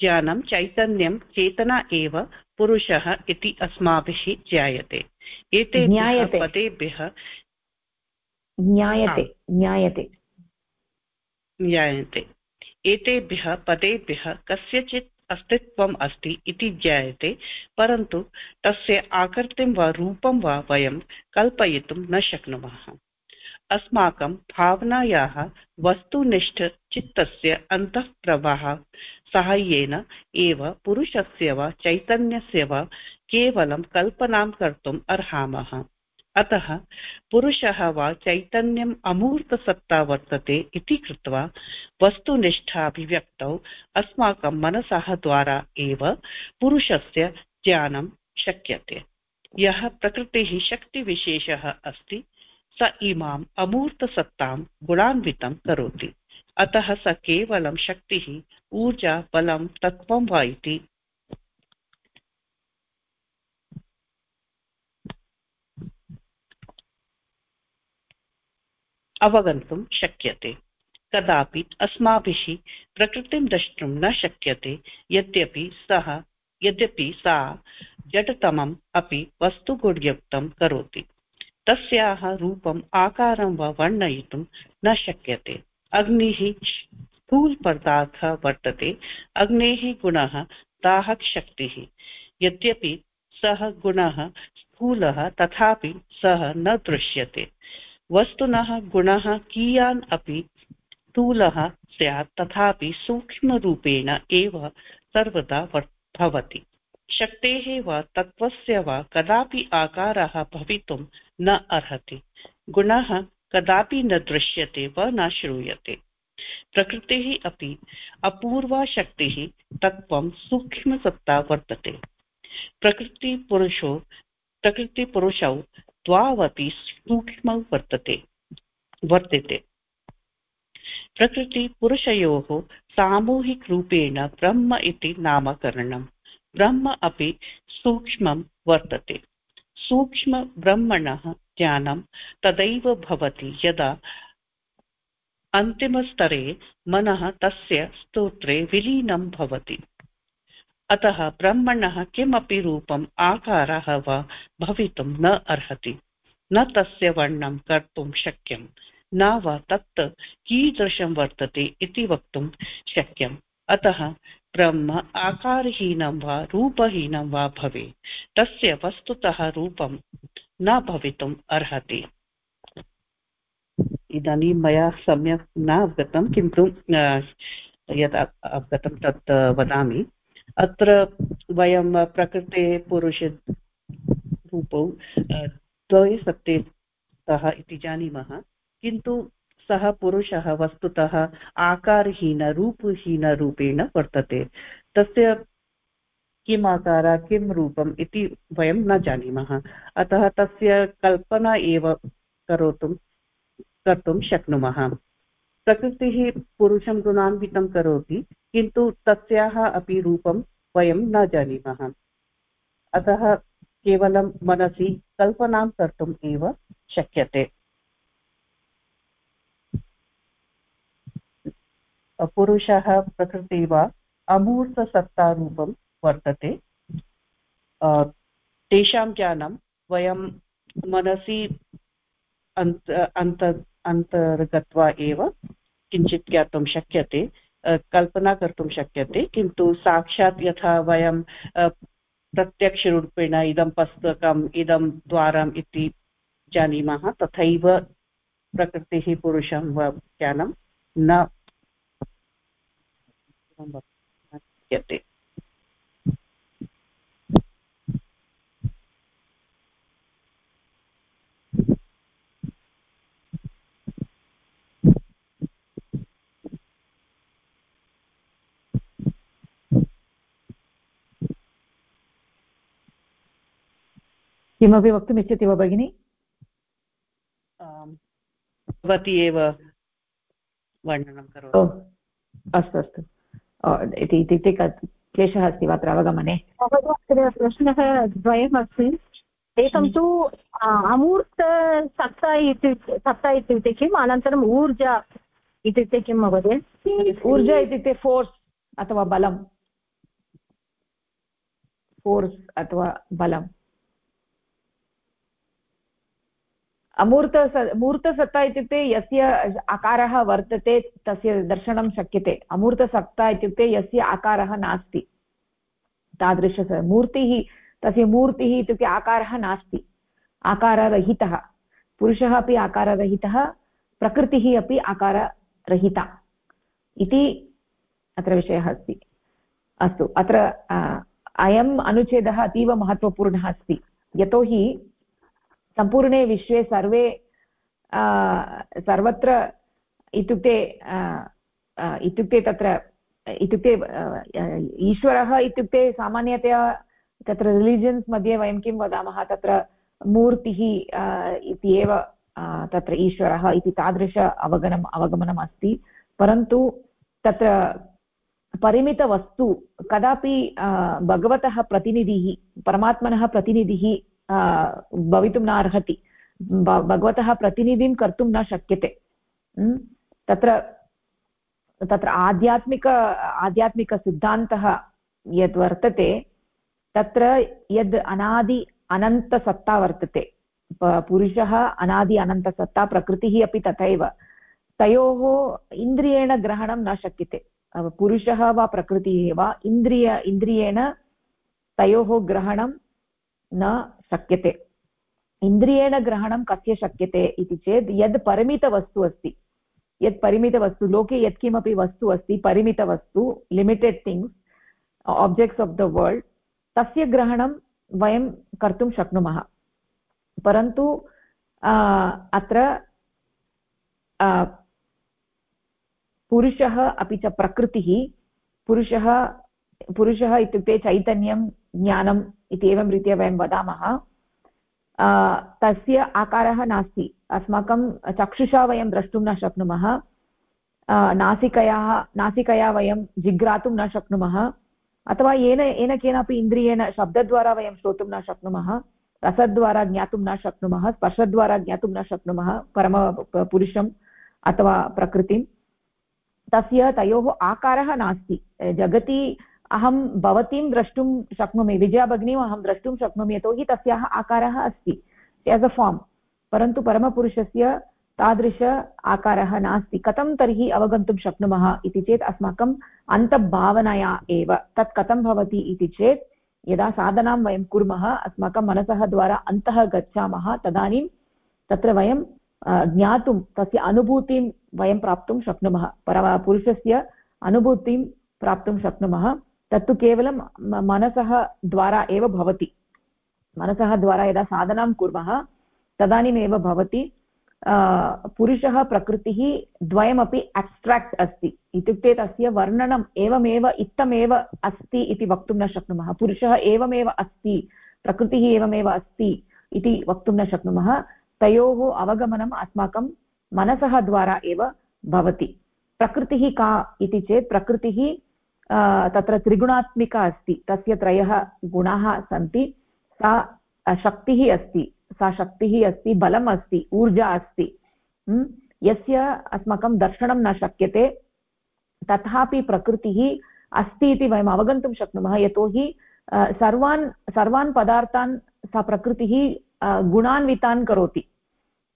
B: ज्ञानं चैतन्यं चेतना एव पुरुषः इति अस्माभिः ज्ञायते। एते पदेभ्यः
A: ज्ञायते ज्ञायते।
B: ज्ञायते। एतेभ्यः पदेभ्यः कस्यचित् अस्तित्वम् अस्ति इति ज्ञायते, परन्तु तस्य आकृतिं वा रूपं वा वयं कल्पयितुं न शक्नुमः। अस्माकं भावनायाः वस्तुनिष्ठचित्तस्य अन्तःप्रवाह साहाय्येन एव पुरुषस्य वा चैतन्यस्य वा केवलं कल्पनां कर्तुम् अर्हामः। अतः पुरुषः वा चैतन्यम् अमूर्तसत्ता वर्तते इति कृत्वा वस्तुनिष्ठाभिव्यक्तौ अस्माकं मनसः द्वारा एव पुरुषस्य ज्ञानं शक्यते। यः प्रकृतिः शक्तिविशेषः अस्ति, स इमाम् अमूर्तसत्तां गुणान्वितं करोति। अतः स केवलं शक्तिः, ऊर्जा, बलं, तत्त्वं वा इति अवगन्तुं शक्यते। कदापि अस्माभिः प्रकृतिं द्रष्टुं न शक्यते, यद्यपि सः यद्यपि सा जडतमम् अपि वस्तुगुणयुक्तं करोति। तस्याः रूपम्, आकारं वा वर्णयितुं न शक्यते। अग्निः स्थूलपदार्थः वर्तते, अग्नेः गुणः दाहकशक्तिः। यद्यपि सः गुणः स्थूलः, तथापि सः न दृश्यते। वस्तुनः, गुणः, कियान् अपि स्थूलः स्यात्, तथापि सूक्ष्मरूपेण एव सर्वदा भवति। शक्तेः वा, तत्त्वस्य वा, कदापि आकारः भवितुं न अर्हति। गुणः कदापि न दृश्यते वा न श्रूयते। प्रकृतिः अपि अपूर्वा शक्तिः तत्त्वं सूक्ष्मसत्ता वर्तते। प्रकृतिपुरुषो, प्रकृतिपुरुषौ द्वावपि सूक्ष्मौ वर्तते वर्तते प्रकृतिपुरुषयोः सामूहिकरूपेण ब्रह्म इति नामकरणं ब्रह्म अपि सूक्ष्मं वर्तते सूक्ष्मब्रह्मणः ज्ञानं तदैव भवति यदा अन्तिमस्तरे मनः तस्य स्तोत्रे विलीनं भवति अतः ब्रह्मणः किमपि रूपम् आकारः वा भवितुं न अर्हति। न तस्य वर्णनं कर्तुं शक्यं न वा तत् कीदृशं वर्तते इति वक्तुं शक्यम्। अतः ब्रह्म आकारहीनं वा रूपहीनं वा भवेत्। तस्य वस्तुतः रूपं न भवितुम् अर्हति। इदानीं मया सम्यक् न अवगतं, किन्तु यत् अवगतं तत् वदामि। अत्र वयं प्रकृते पुरुषरूपौ द्वये सत्ये स्तः इति जानीमः, किन्तु सः पुरुषः वस्तुतः आकारहीनरूपहीनरूपेण वर्तते। तस्य किम् आकारः किं रूपम् इति वयं न जानीमः। अतः तस्य कल्पना एव करोतुं, कर्तुं शक्नुमः। प्रकृतिः पुरुषं गुणान्वितं करोति, किन्तु तस्याः अपि रूपं वयं न जानीमः। अतः केवलं मनसि कल्पनां कर्तुम् एव शक्यते। पुरुषः प्रकृति वा अमूर्तसत्तारूपं वर्तते। तेषां ज्ञानं वयं मनसि अन्त अन्त अन्तर्गत्वा एव किञ्चित् ज्ञातुं शक्यते कल्पना कर्तुं शक्यते, किन्तु साक्षात् यथा वयं प्रत्यक्षरूपेण इदं पुस्तकम्, इदं द्वारम् इति जानीमः, तथैव प्रकृतिः पुरुषं वा ज्ञानं न शक्यते।
A: किमपि वक्तुम् इच्छति वा भगिनि?
B: भवती एव वर्णनं करोतु।
A: अस्तु अस्तु। इति इत्युक्ते क्लेशः अस्ति वा अत्र अवगमने?
C: प्रश्नः द्वयम् अस्ति एकं तु अमूर्तसत्ता इत्युक्ते सत्ता इत्युक्ते किम्? अनन्तरम् ऊर्जा इत्युक्ते किं महोदय?
A: ऊर्जा इत्युक्ते फोर्स् अथवा बलं फोर्स् अथवा बलम्। अमूर्त मूर्तसत्ता इत्युक्ते यस्य आकारः वर्तते, तस्य दर्शनं शक्यते। अमूर्तसत्ता इत्युक्ते यस्य आकारः नास्ति। तादृश मूर्तिः, तस्य मूर्तिः इत्युक्ते आकारः नास्ति। आकाररहितः। पुरुषः अपि आकाररहितः, प्रकृतिः अपि आकाररहिता। इति अत्र विषयः अस्ति। अस्तु, अत्र अयम् अनुच्छेदः अतीव महत्त्वपूर्णः अस्ति। यतोहि सम्पूर्णे विश्वे सर्वे सर्वत्र इत्युक्ते इत्युक्ते तत्र, इत्युक्ते ईश्वरः इत्युक्ते सामान्यतया तत्र रिलिजन्स् मध्ये वयं किं वदामः, तत्र मूर्तिः इति एव तत्र ईश्वरः इति तादृश अवगमनम् अवगमनम् अस्ति। परन्तु तत्र परिमितवस्तु कदापि भगवतः प्रतिनिधिः, परमात्मनः प्रतिनिधिः भवितुं न अर्हति। भगवतः प्रतिनिधिं कर्तुं न शक्यते। तत्र तत्र आध्यात्मिक आध्यात्मिकसिद्धान्तः यद् वर्तते, तत्र यद् अनादि अनन्तसत्ता वर्तते पुरुषः अनादि अनन्तसत्ता, प्रकृतिः अपि तथैव, तयोः इन्द्रियेण ग्रहणं न शक्यते। पुरुषः वा प्रकृतिः वा, इन्द्रिय, इन्द्रियेण तयोः ग्रहणं न शक्यते। इन्द्रियेण ग्रहणं कस्य शक्यते इति चेत् यद् परिमितवस्तु अस्ति यत् परिमितवस्तु, लोके यत्किमपि वस्तु अस्ति, परिमितवस्तु, limited things objects of the world तस्य ग्रहणं वयं कर्तुं शक्नुमः। परन्तु अत्र पुरुषः अपि च प्रकृतिः, पुरुषः पुरुषः इत्युक्ते चैतन्यं ज्ञानम् इति एवं रीत्या वयं वदामः। तस्य आकारः नास्ति। अस्माकं चक्षुषा वयं द्रष्टुं न शक्नुमः। नासिकयाः, नासिकया वयं जिघ्रातुं न शक्नुमः। अथवा येन येन केनापि इन्द्रियेण शब्दद्वारा वयं श्रोतुं न शक्नुमः। रसद्वारा ज्ञातुं न शक्नुमः। स्पर्शद्वारा ज्ञातुं न शक्नुमः। परमपुरुषम् अथवा प्रकृतिं तस्य तयोः आकारः नास्ति। जगति अहं भवतीं द्रष्टुं शक्नोमि विजया भगिनीम् अहं द्रष्टुं शक्नोमि, यतोहि तस्याः आकारः अस्ति एस् अ फार्म् परन्तु परमपुरुषस्य तादृश आकारः नास्ति। कथं तर्हि अवगन्तुं शक्नुमः इति चेत् अस्माकम् अन्तभावनया एव। तत् कथं भवति इति चेत् यदा साधनां वयं कुर्मः, अस्माकं मनसः द्वारा अन्तः गच्छामः, तदानीं तत्र वयं ज्ञातुं, तस्य अनुभूतिं वयं प्राप्तुं शक्नुमः। परमपुरुषस्य अनुभूतिं प्राप्तुं शक्नुमः। तत्तु केवलं मनसः द्वारा एव भवति। मनसः द्वारा यदा साधनां कुर्मः, तदानीमेव भवति। पुरुषः प्रकृतिः द्वयमपि अब्स्ट्राक्ट् अस्ति। इत्युक्ते तस्य वर्णनम् एवमेव इत्थमेव अस्ति इति वक्तुं न शक्नुमः। पुरुषः एवमेव अस्ति, प्रकृतिः एवमेव अस्ति इति वक्तुं न शक्नुमः। तयोः अवगमनम् अस्माकं मनसः द्वारा एव भवति। प्रकृतिः का इति चेत् प्रकृतिः तत्र त्रिगुणात्मिका अस्ति। तस्य त्रयः गुणाः सन्ति। सा शक्तिः अस्ति। सा शक्तिः अस्ति, बलम् अस्ति, ऊर्जा अस्ति। यस्य अस्माकं दर्शनं न शक्यते, तथापि प्रकृतिः अस्ति इति वयम् अवगन्तुं शक्नुमः। यतोहि सर्वान् सर्वान् पदार्थान् सा प्रकृतिः गुणान्वितान् करोति।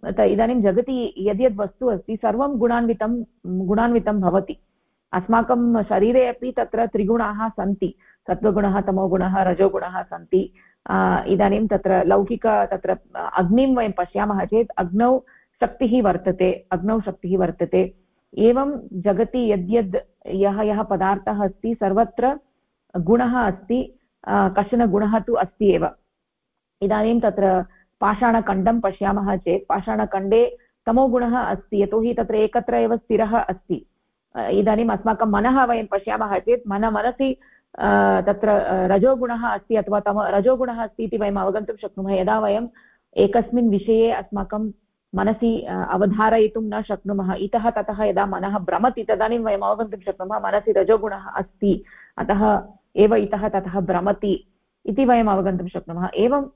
A: इदानीं जगति यद्यद् वस्तु अस्ति, सर्वं गुणान्वितं गुणान्वितं भवति। अस्माकं शरीरे अपि तत्र त्रिगुणाः सन्ति, सत्त्वगुणः, तमोगुणः, रजोगुणः सन्ति। इदानीं तत्र लौकिक, तत्र अग्निं वयं पश्यामः चेत् अग्नौ शक्तिः वर्तते, अग्नौ शक्तिः वर्तते। एवं जगति यद्यद् यः यः पदार्थः अस्ति, सर्वत्र गुणः अस्ति कश्चन गुणः तु अस्ति एव। इदानीं तत्र पाषाणखण्डं पश्यामः चेत्, पाषाणखण्डे तमोगुणः अस्ति, यतोहि तत्र एकत्र एव स्थिरः अस्ति। इदानीम् अस्माकं मनः वयं पश्यामः चेत् मन मनसि तत्र रजोगुणः अस्ति अथवा तम, रजोगुणः अस्ति इति वयम् अवगन्तुं शक्नुमः। यदा वयम् एकस्मिन् विषये अस्माकं मनसि अवधारयितुं न शक्नुमः, इतः ततः यदा मनः भ्रमति, तदानीं वयम् अवगन्तुं शक्नुमः, मनसि रजोगुणः अस्ति, अतः एव इतः ततः भ्रमति इति वयम् अवगन्तुं शक्नुमः। एवम्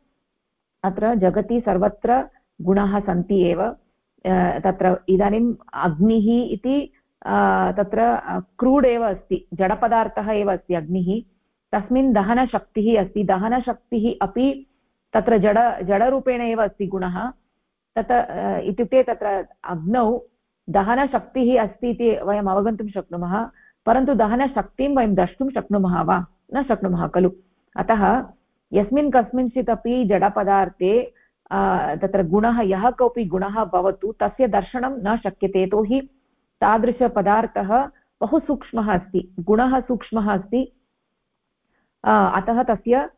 A: अत्र जगति सर्वत्र गुणाः सन्ति एव तत्र इदानीम् अग्निः इति तत्र क्रूड् एव अस्ति, जडपदार्थः एव अस्ति अग्निः, तस्मिन् दहनशक्तिः अस्ति, दहनशक्तिः अपि तत्र जड, जडरूपेण एव अस्ति गुणः, तत् इत्युक्ते तत्र अग्नौ दहनशक्तिः अस्ति इति वयम् अवगन्तुं शक्नुमः, परन्तु दहनशक्तिं वयं द्रष्टुं शक्नुमः वा, न शक्नुमः खलु। अतः, यस्मिन् कस्मिंश्चित् अपि जडपदार्थे तत्र गुणः, यः कोऽपि गुणः भवतु, तस्य दर्शनं न शक्यते यतोहि तादृशपदार्थः बहु सूक्ष्मः अस्ति, गुणः सूक्ष्मः अस्ति। अतः तस्य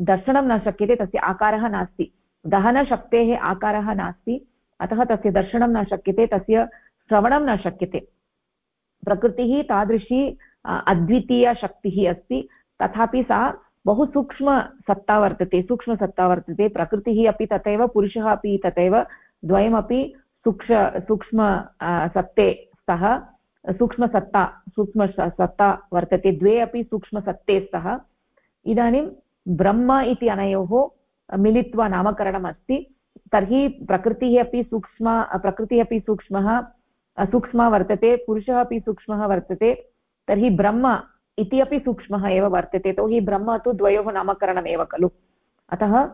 A: दर्शनं न शक्यते, तस्य आकारः नास्ति। दहनशक्तेः आकारः नास्ति, अतः तस्य दर्शनं न शक्यते, तस्य श्रवणं न शक्यते। प्रकृतिः तादृशी अद्वितीयशक्तिः अस्ति, तथापि सा बहु सूक्ष्मसत्ता वर्तते सूक्ष्मसत्ता वर्तते। प्रकृतिः अपि तथैव, पुरुषः अपि तथैव, द्वयमपि सूक्ष्म सूक्ष्म सत्ते स्तः सूक्ष्मसत्ता सूक्ष्मसत्ता वर्तते, द्वे अपि सूक्ष्मसत्ते स्तः इदानीं ब्रह्म इति अनयोः मिलित्वा नामकरणम् अस्ति। तर्हि प्रकृतिः अपि सूक्ष्म, प्रकृतिः अपि सूक्ष्मः सूक्ष्मः वर्तते, पुरुषः अपि सूक्ष्मः वर्तते। तर्हि ब्रह्म इति अपि सूक्ष्मः एव वर्तते। यतोहि ब्रह्म तु द्वयोः नामकरणमेव खलु। अतः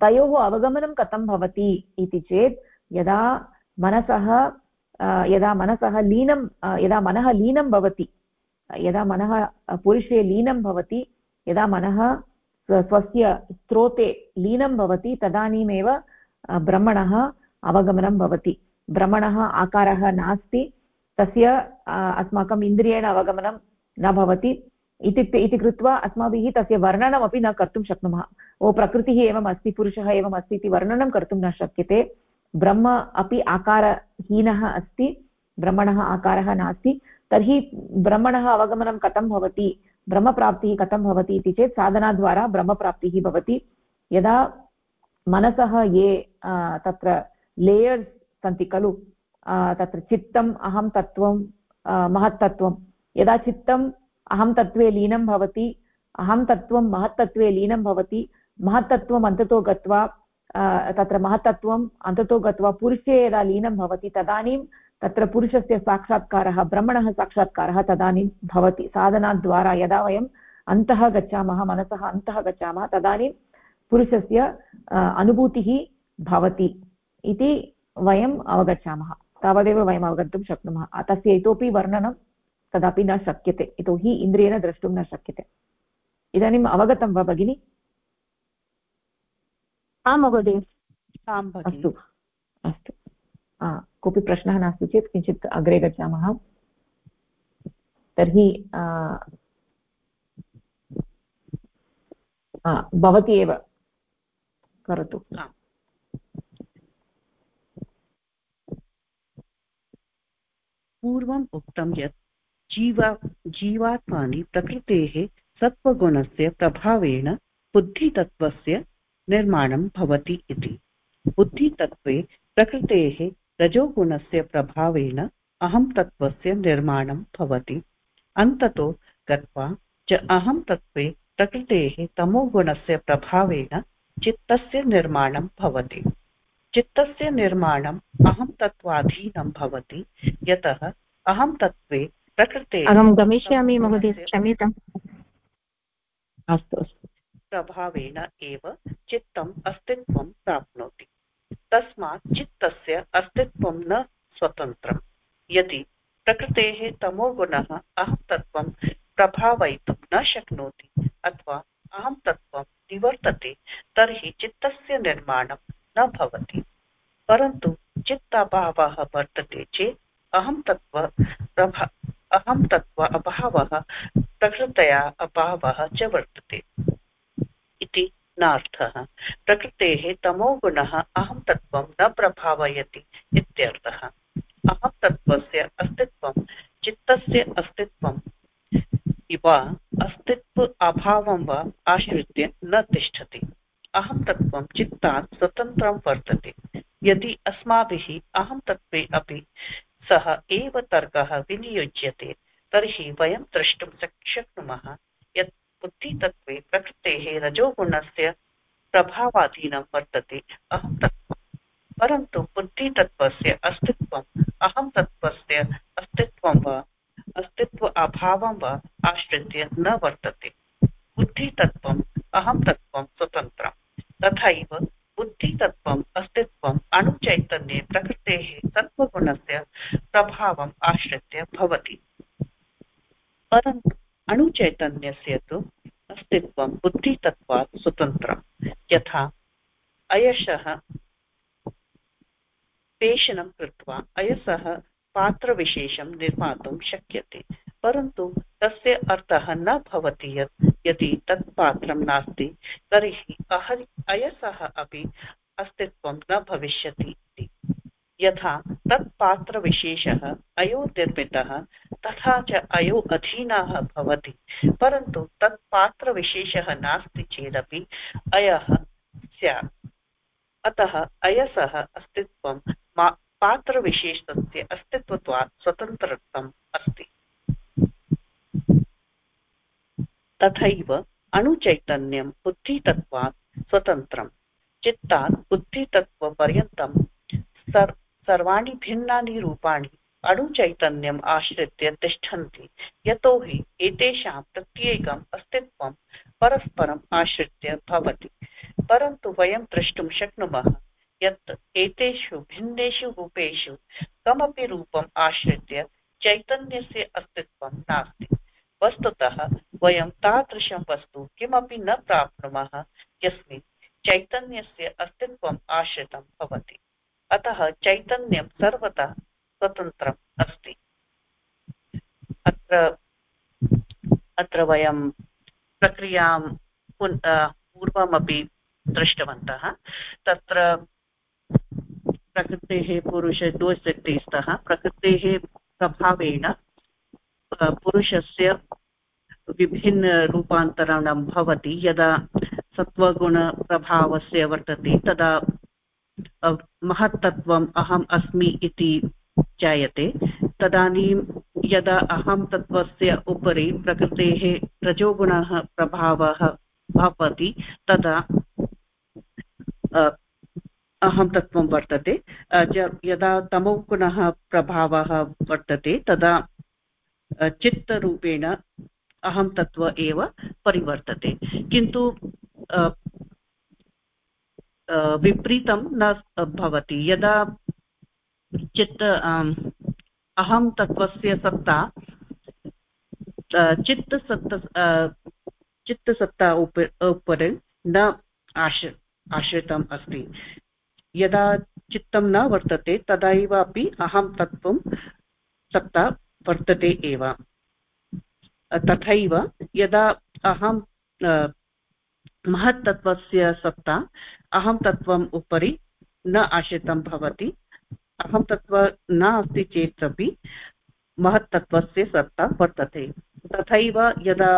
A: तयोः अवगमनं कथं भवति इति चेत्, यदा मनसः यदा मनसः लीनं यदा मनः लीनं भवति यदा मनः पुरुषे लीनं भवति, यदा मनः स्वस्य स्रोते लीनं भवति, तदानीमेव ब्रह्मणः अवगमनं भवति। ब्रह्मणः आकारः नास्ति, तस्य अस्माकम् इन्द्रियेण अवगमनं न भवति। इत्युक्ते, इति कृत्वा अस्माभिः तस्य वर्णनमपि न कर्तुं शक्नुमः। ओ, प्रकृतिः एवम् अस्ति पुरुषः एवम् अस्ति इति वर्णनं कर्तुं न शक्यते। ब्रह्म अपि आकारहीनः अस्ति, ब्रह्मणः आकारः नास्ति, तर्हि ब्रह्मणः अवगमनं कथं भवति, ब्रह्मप्राप्तिः कथं भवति इति चेत् साधनाद्वारा ब्रह्मप्राप्तिः भवति। यदा मनसः ये तत्र लेयर्स् सन्ति खलु तत्र चित्तम् अहं तत्त्वं महत्तत्त्वं, यदा चित्तम् अहं तत्त्वे लीनं भवति, अहं तत्त्वं महत्तत्त्वे लीनं भवति, महत्तत्त्वम् अन्ततो गत्वा तत्र महत्तत्त्वम् अन्ततो गत्वा पुरुषे यदा लीनं भवति तदानीं तत्र पुरुषस्य साक्षात्कारः, ब्रह्मणः साक्षात्कारः तदानीं भवति। साधनाद्वारा यदा वयम् अन्तः गच्छामः, मनसः अन्तः गच्छामः, तदानीं पुरुषस्य अनुभूतिः भवति इति वयम् अवगच्छामः। तावदेव वयम् अवगन्तुं शक्नुमः। तस्य इतोपि वर्णनं कदापि न शक्यते। यतोहि इन्द्रियेण द्रष्टुं न शक्यते। इदानीम् अवगतं वा भगिनि?
C: आं महोदय।
A: अस्तु। अस्तु। कोऽपि प्रश्नः नास्ति चेत् किञ्चित् अग्रे गच्छामः। तर्हि भवती एव करोतु।
B: पूर्वम् उक्तं यत् जीवा जीवात्मानि प्रकृतेः सत्त्वगुणस्य प्रभावेण बुद्धितत्त्वस्य निर्माणं भवति इति। बुद्धितत्त्वे प्रकृतेः रजोगुणस्य प्रभावेण अहं तत्त्वस्य निर्माणं भवति। अन्ततो गत्वा च अहं तत्त्वे प्रकृतेः तमोगुणस्य प्रभावेण चित्तस्य निर्माणं भवति। चित्तस्य निर्माणम् अहं तत्त्वाधीनं भवति यतः अहं तत्त्वे प्रकृते
C: अहं गमिष्यामि महोदय क्षम्यताम्।
A: अस्तु अस्तु
B: प्रभावेण एव चित्तम् अस्तित्वं प्राप्नोति। तस्मात् चित्तस्य अस्तित्वं न स्वतन्त्रम्। यदि प्रकृतेः तमोगुणः अहं तत्त्वं प्रभावयितुं न शक्नोति अथवा अहं तत्त्वं निवर्तते, तर्हि चित्तस्य निर्माणं न भवति। परन्तु चित्ताभावः वर्तते चेत् अहं तत्त्व प्रभा अहं तत्त्व अभावः, प्रकृतया अभावः च वर्तते। नार्थः। प्रकृतेः तमोगुणः अहं तत्त्वं न प्रभावयति इत्यर्थः। अहं तत्त्वस्य अस्तित्वं, चित्तस्य अस्तित्वम् इव अस्तित्व अभावं वा आश्रित्य न तिष्ठति। अहं तत्त्वं चित्तात् स्वतन्त्रं वर्तते। यदि अस्माभिः अहं तत्त्वे अपि सः एव तर्कः विनियोज्यते, तर्हि वयं द्रष्टुं शक्नुमः। बुद्धितत्त्वे प्रकृतेः रजोगुणस्य प्रभावाधीनं वर्तते। अहं तत्त्वं। परन्तु बुद्धितत्त्वस्य अस्तित्वम् अहं तत्त्वस्य अस्तित्वं वा, अस्तित्व अभावं वा आश्रित्य न वर्तते। बुद्धितत्त्वम् अहं तत्त्वं स्वतन्त्रं तथैव बुद्धितत्त्वम् अस्तित्वम् अणुचैतन्ये प्रकृतेः तत्त्वगुणस्य प्रभावम् आश्रित्य भवति। परन्तु अणुचैतन्यस्य तु अस्तित्वं बुद्धितत्त्वात् स्वतन्त्रं। यथा अयशः पेषणं कृत्वा अयसः पात्रविशेषं निर्मातुं शक्यते, परन्तु तस्य अर्थः न भवति यत्, यदि तत् पात्रं नास्ति, तर्हि अयसः अपि अस्तित्वं न भविष्यति। यथा तत् पात्रविशेषः अयो निर्मितः तथा च अयो अधीनः भवति। परन्तु तत् नास्ति चेदपि अयः स्यात्। अतः अयसः अस्तित्वं पात्रविशेषस्य अस्तित्वत्वात् स्वतन्त्रम् अस्ति। तथैव अणुचैतन्यं बुद्धितत्वात् स्वतन्त्रं चित्तात् बुद्धितत्त्वपर्यन्तं सर् सर्वाणि भिन्नानि रूपाणि अणुचैतन्यम् आश्रित्य तिष्ठन्ति। यतोहि एतेषां प्रत्येकम् अस्तित्वं परस्परम् आश्रित्य भवति। परन्तु वयं द्रष्टुं शक्नुमः यत् एतेषु भिन्नेषु रूपेषु कमपि रूपम् आश्रित्य चैतन्यस्य अस्तित्वं नास्ति। वस्तुतः वयं तादृशं वस्तु किमपि न प्राप्नुमः यस्मिन् चैतन्यस्य अस्तित्वम् आश्रितं भवति। अतः चैतन्यं सर्वदा स्वतन्त्रम् अस्ति। अत्र अत्र वयं प्रक्रियाँ पुन् पूर्वमपि दृष्टवन्तः। तत्र प्रकृतेः पुरुष द्वशक्ति स्तः प्रकृतेः प्रभावेण पुरुषस्य विभिन्नरूपान्तरणं भवति। यदा सत्त्वगुणप्रभावस्य वर्तते, तदा महत्तत्वम् अहम् अस्मि इति जायते। तदानीं यदा अहं तत्त्वस्य उपरि प्रकृतेः रजोगुणः प्रभावः भवति, तदा अहं तत्त्वं वर्तते। यदा तमोगुणः प्रभावः वर्तते, तदा चित्तरूपेण अहं तत्त्व एव परिवर्तते। किन्तु विपरीतं न भवति। यदा चित्त अहं तत्त्वस्य सत्ता चित्तसत्त चित्तसत्ता चित्तसत्ता उपरि न आश्र, आश्रितम् अस्ति। यदा चित्तं न वर्तते, तदैव अपि अहं तत्त्वं, सत्ता वर्तते एव। तथैव यदा अहं महत्तत्त्वस्य सत्ता अहं तत्त्वम् उपरि न आश्रितं भवति। अहं तत्त्व न अस्ति चेत् अपि महत्तत्त्वस्य सत्ता वर्तते। तथैव यदा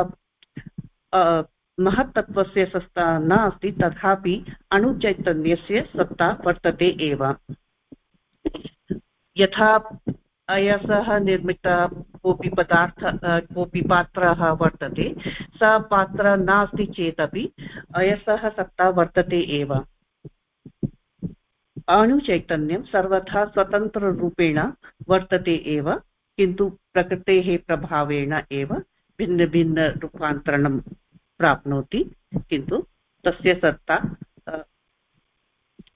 B: महत्तत्त्वस्य सत्ता न अस्ति, तथापि अणुचैतन्यस्य सत्ता वर्तते एव। यथा अयसः निर्मितः कोऽपि पदार्थ कोऽपि पात्रः वर्तते, सः पात्र नास्ति चेदपि, अयसः सत्ता वर्तते एव। अणुचैतन्यं सर्वथा स्वतन्त्ररूपेण वर्तते एव, किन्तु प्रकृतेः प्रभावेण एव भिन्नभिन्नरूपान्तरणं प्राप्नोति, किन्तु तस्य सत्ता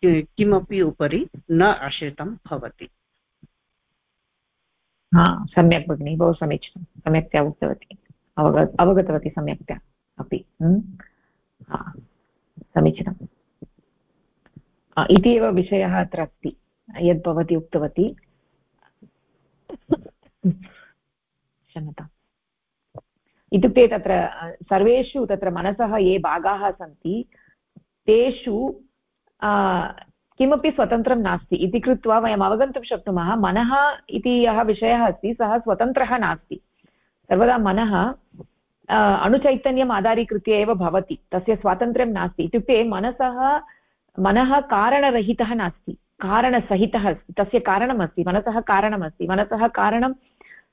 B: किमपि उपरि न आश्रितं भवति।
A: हा, सम्यक् भगिनि, बहु समीचीनं, सम्यक्तया उक्तवती, अवग, अवगतवती सम्यक्तया अपि, हा? समीचीनम् इति एव विषयः अत्र अस्ति, यद् भवती उक्तवती। क्षम्यताम्। इत्युक्ते तत्र सर्वेषु तत्र मनसः ये भागाः सन्ति, तेषु किमपि स्वतन्त्रं नास्ति इति कृत्वा वयम् अवगन्तुं शक्नुमः। मनः इति यः विषयः अस्ति, सः स्वतन्त्रः नास्ति। सर्वदा मनः अणुचैतन्यम् आधारीकृत्य एव भवति। तस्य स्वातन्त्र्यं नास्ति। इत्युक्ते मनसः, मनः कारणरहितः नास्ति। कारणसहितः अस्ति। तस्य कारणमस्ति, मनसः कारणमस्ति। मनसः कारणं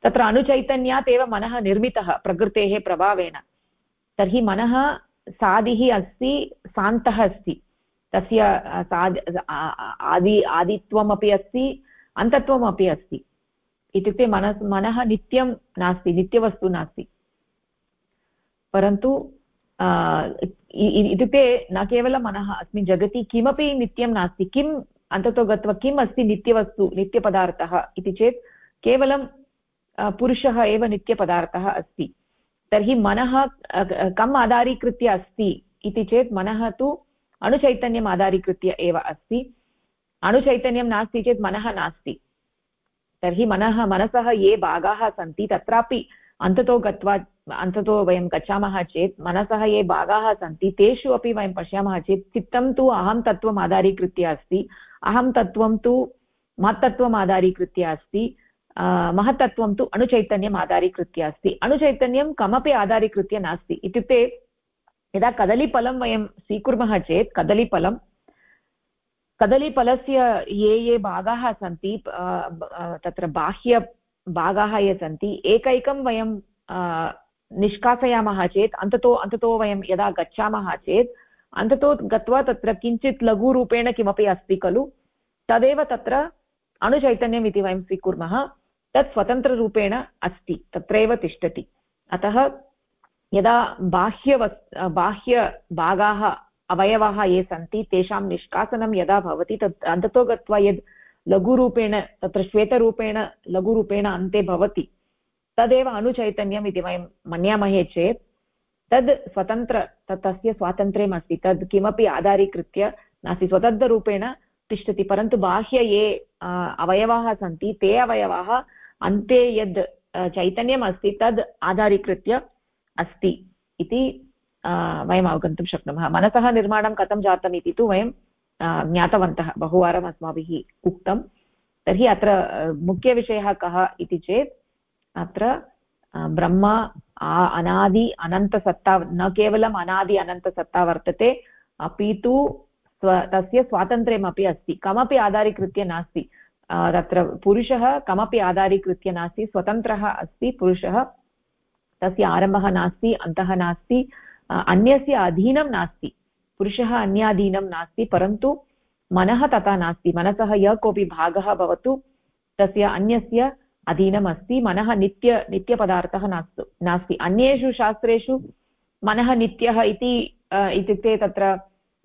A: तत्र अणुचैतन्यात् एव मनः निर्मितः प्रकृतेः प्रभावेन। तर्हि मनः सादिः अस्ति, शान्तः अस्ति। तस्य साद् आदि, आदित्वमपि अस्ति, अन्तत्वमपि अस्ति। इत्युक्ते मनस्, मनः नित्यं नास्ति, नित्यवस्तु नास्ति। परन्तु इत्युक्ते न केवलं मनः, अस्मिन् जगति किमपि नित्यं नास्ति, किम् अन्ततो गत्वा किम् अस्ति नित्यवस्तु, नित्यपदार्थः इति चेत्, केवलं पुरुषः एव नित्यपदार्थः अस्ति। तर्हि मनः कम् आधारीकृत्य अस्ति इति चेत्, मनः तु अणुचैतन्यम् आधारीकृत्य एव अस्ति। अणुचैतन्यं नास्ति चेत् मनः नास्ति। तर्हि मनः, मनसः ये भागाः सन्ति, तत्रापि अन्ततो गत्वा, अन्ततो वयं गच्छामः चेत् मनसः ये भागाः सन्ति, तेषु अपि वयं पश्यामः चेत् चित्तं तु अहं तत्त्वम् आधारीकृत्य अस्ति। अहं तत्त्वं तु मत्तत्त्वम् आधारीकृत्य अस्ति। महत्तत्त्वं तु अणुचैतन्यम् आधारीकृत्य अस्ति। अणुचैतन्यं कमपि आधारीकृत्य नास्ति। इत्युक्ते यदा कदलीफलं वयं स्वीकुर्मः चेत् कदलीफलं, कदलीफलस्य ये ये भागाः सन्ति तत्र बाह्य भागाः ये सन्ति, एकैकं वयं निष्कासयामः चेत्, अन्ततो अन्ततो वयं यदा गच्छामः चेत्, अन्ततो गत्वा तत्र किञ्चित् लघुरूपेण किमपि अस्ति खलु, तदेव तत्र अणुचैतन्यम् इति वयं स्वीकुर्मः, तत् स्वतन्त्ररूपेण अस्ति, तत्रैव तिष्ठति। अतः यदा बाह्यवस्, बाह्यभागाः, अवयवाः ये सन्ति, तेषां निष्कासनं यदा भवति, तत् अन्ततो गत्वा यद् लघुरूपेण, तत्र श्वेतरूपेण, लघुरूपेण अन्ते भवति, तदेव अणुचैतन्यम् इति वयं मन्यामहे चेत्, तद् स्वतन्त्र, तत् तस्य स्वातन्त्र्यम् अस्ति तद् किमपि आधारीकृत्य नास्ति, स्वतन्त्ररूपेण तिष्ठति, परन्तु बाह्य ये अवयवाः सन्ति, ते अवयवाः अन्ते यद् चैतन्यम् अस्ति तद् आधारीकृत्य अस्ति इति वयम् अवगन्तुं शक्नुमः। मनसः निर्माणं कथं जातम् इति तु वयं ज्ञातवन्तः। बहुवारम् अस्माभिः उक्तं। तर्हि अत्र मुख्यविषयः कः इति चेत्, अत्र ब्रह्म अनादि, अनन्तसत्ता, न केवलम् अनादि, अनन्तसत्ता वर्तते, अपि तु स्व, तस्य स्वातन्त्र्यमपि अस्ति। कमपि आधारीकृत्य नास्ति। तत्र पुरुषः कमपि आधारीकृत्य नास्ति, स्वतन्त्रः अस्ति, पुरुषः तस्य आरम्भः नास्ति, अन्तः नास्ति अन्यस्य अधीनं नास्ति। पुरुषः अन्याधीनं नास्ति, परन्तु मनः तथा नास्ति। मनसः यः कोऽपि भागः भवतु, तस्य अन्यस्य अधीनम् अस्ति मनः नित्य, नित्यपदार्थः नास्तु, नास्ति। अन्येषु शास्त्रेषु मनः नित्यः इति इत्युक्ते तत्र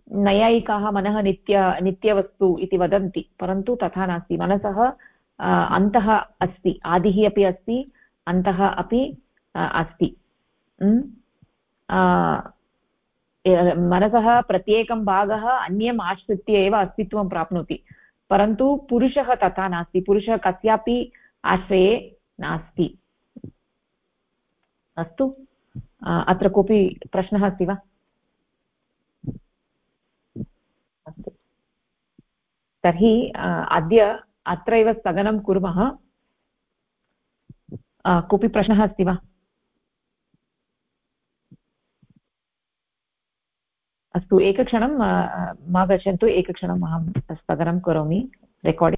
A: नैयायिकाः मनः नित्य, नित्यवस्तु इति वदन्ति, परन्तु तथा नास्ति। मनसः अन्तः अस्ति, आदिः अपि अस्ति, अन्तः अपि अस्ति। मनसः प्रत्येकं भागः अन्यम् आश्रित्य एव अस्तित्वं प्राप्नोति। परन्तु पुरुषः तथा नास्ति। पुरुषः कस्यापि आश्रये नास्ति। अस्तु। अत्र कोऽपि प्रश्नः अस्ति वा? अस्तु। तर्हि अद्य अत्रैव स्थगनं कुर्मः। कोऽपि प्रश्नः अस्ति वा? अस्तु एकक्षणं मा गच्छन्तु एकक्षणम् अहं स्थगनं करोमि रेकार्डिङ्ग्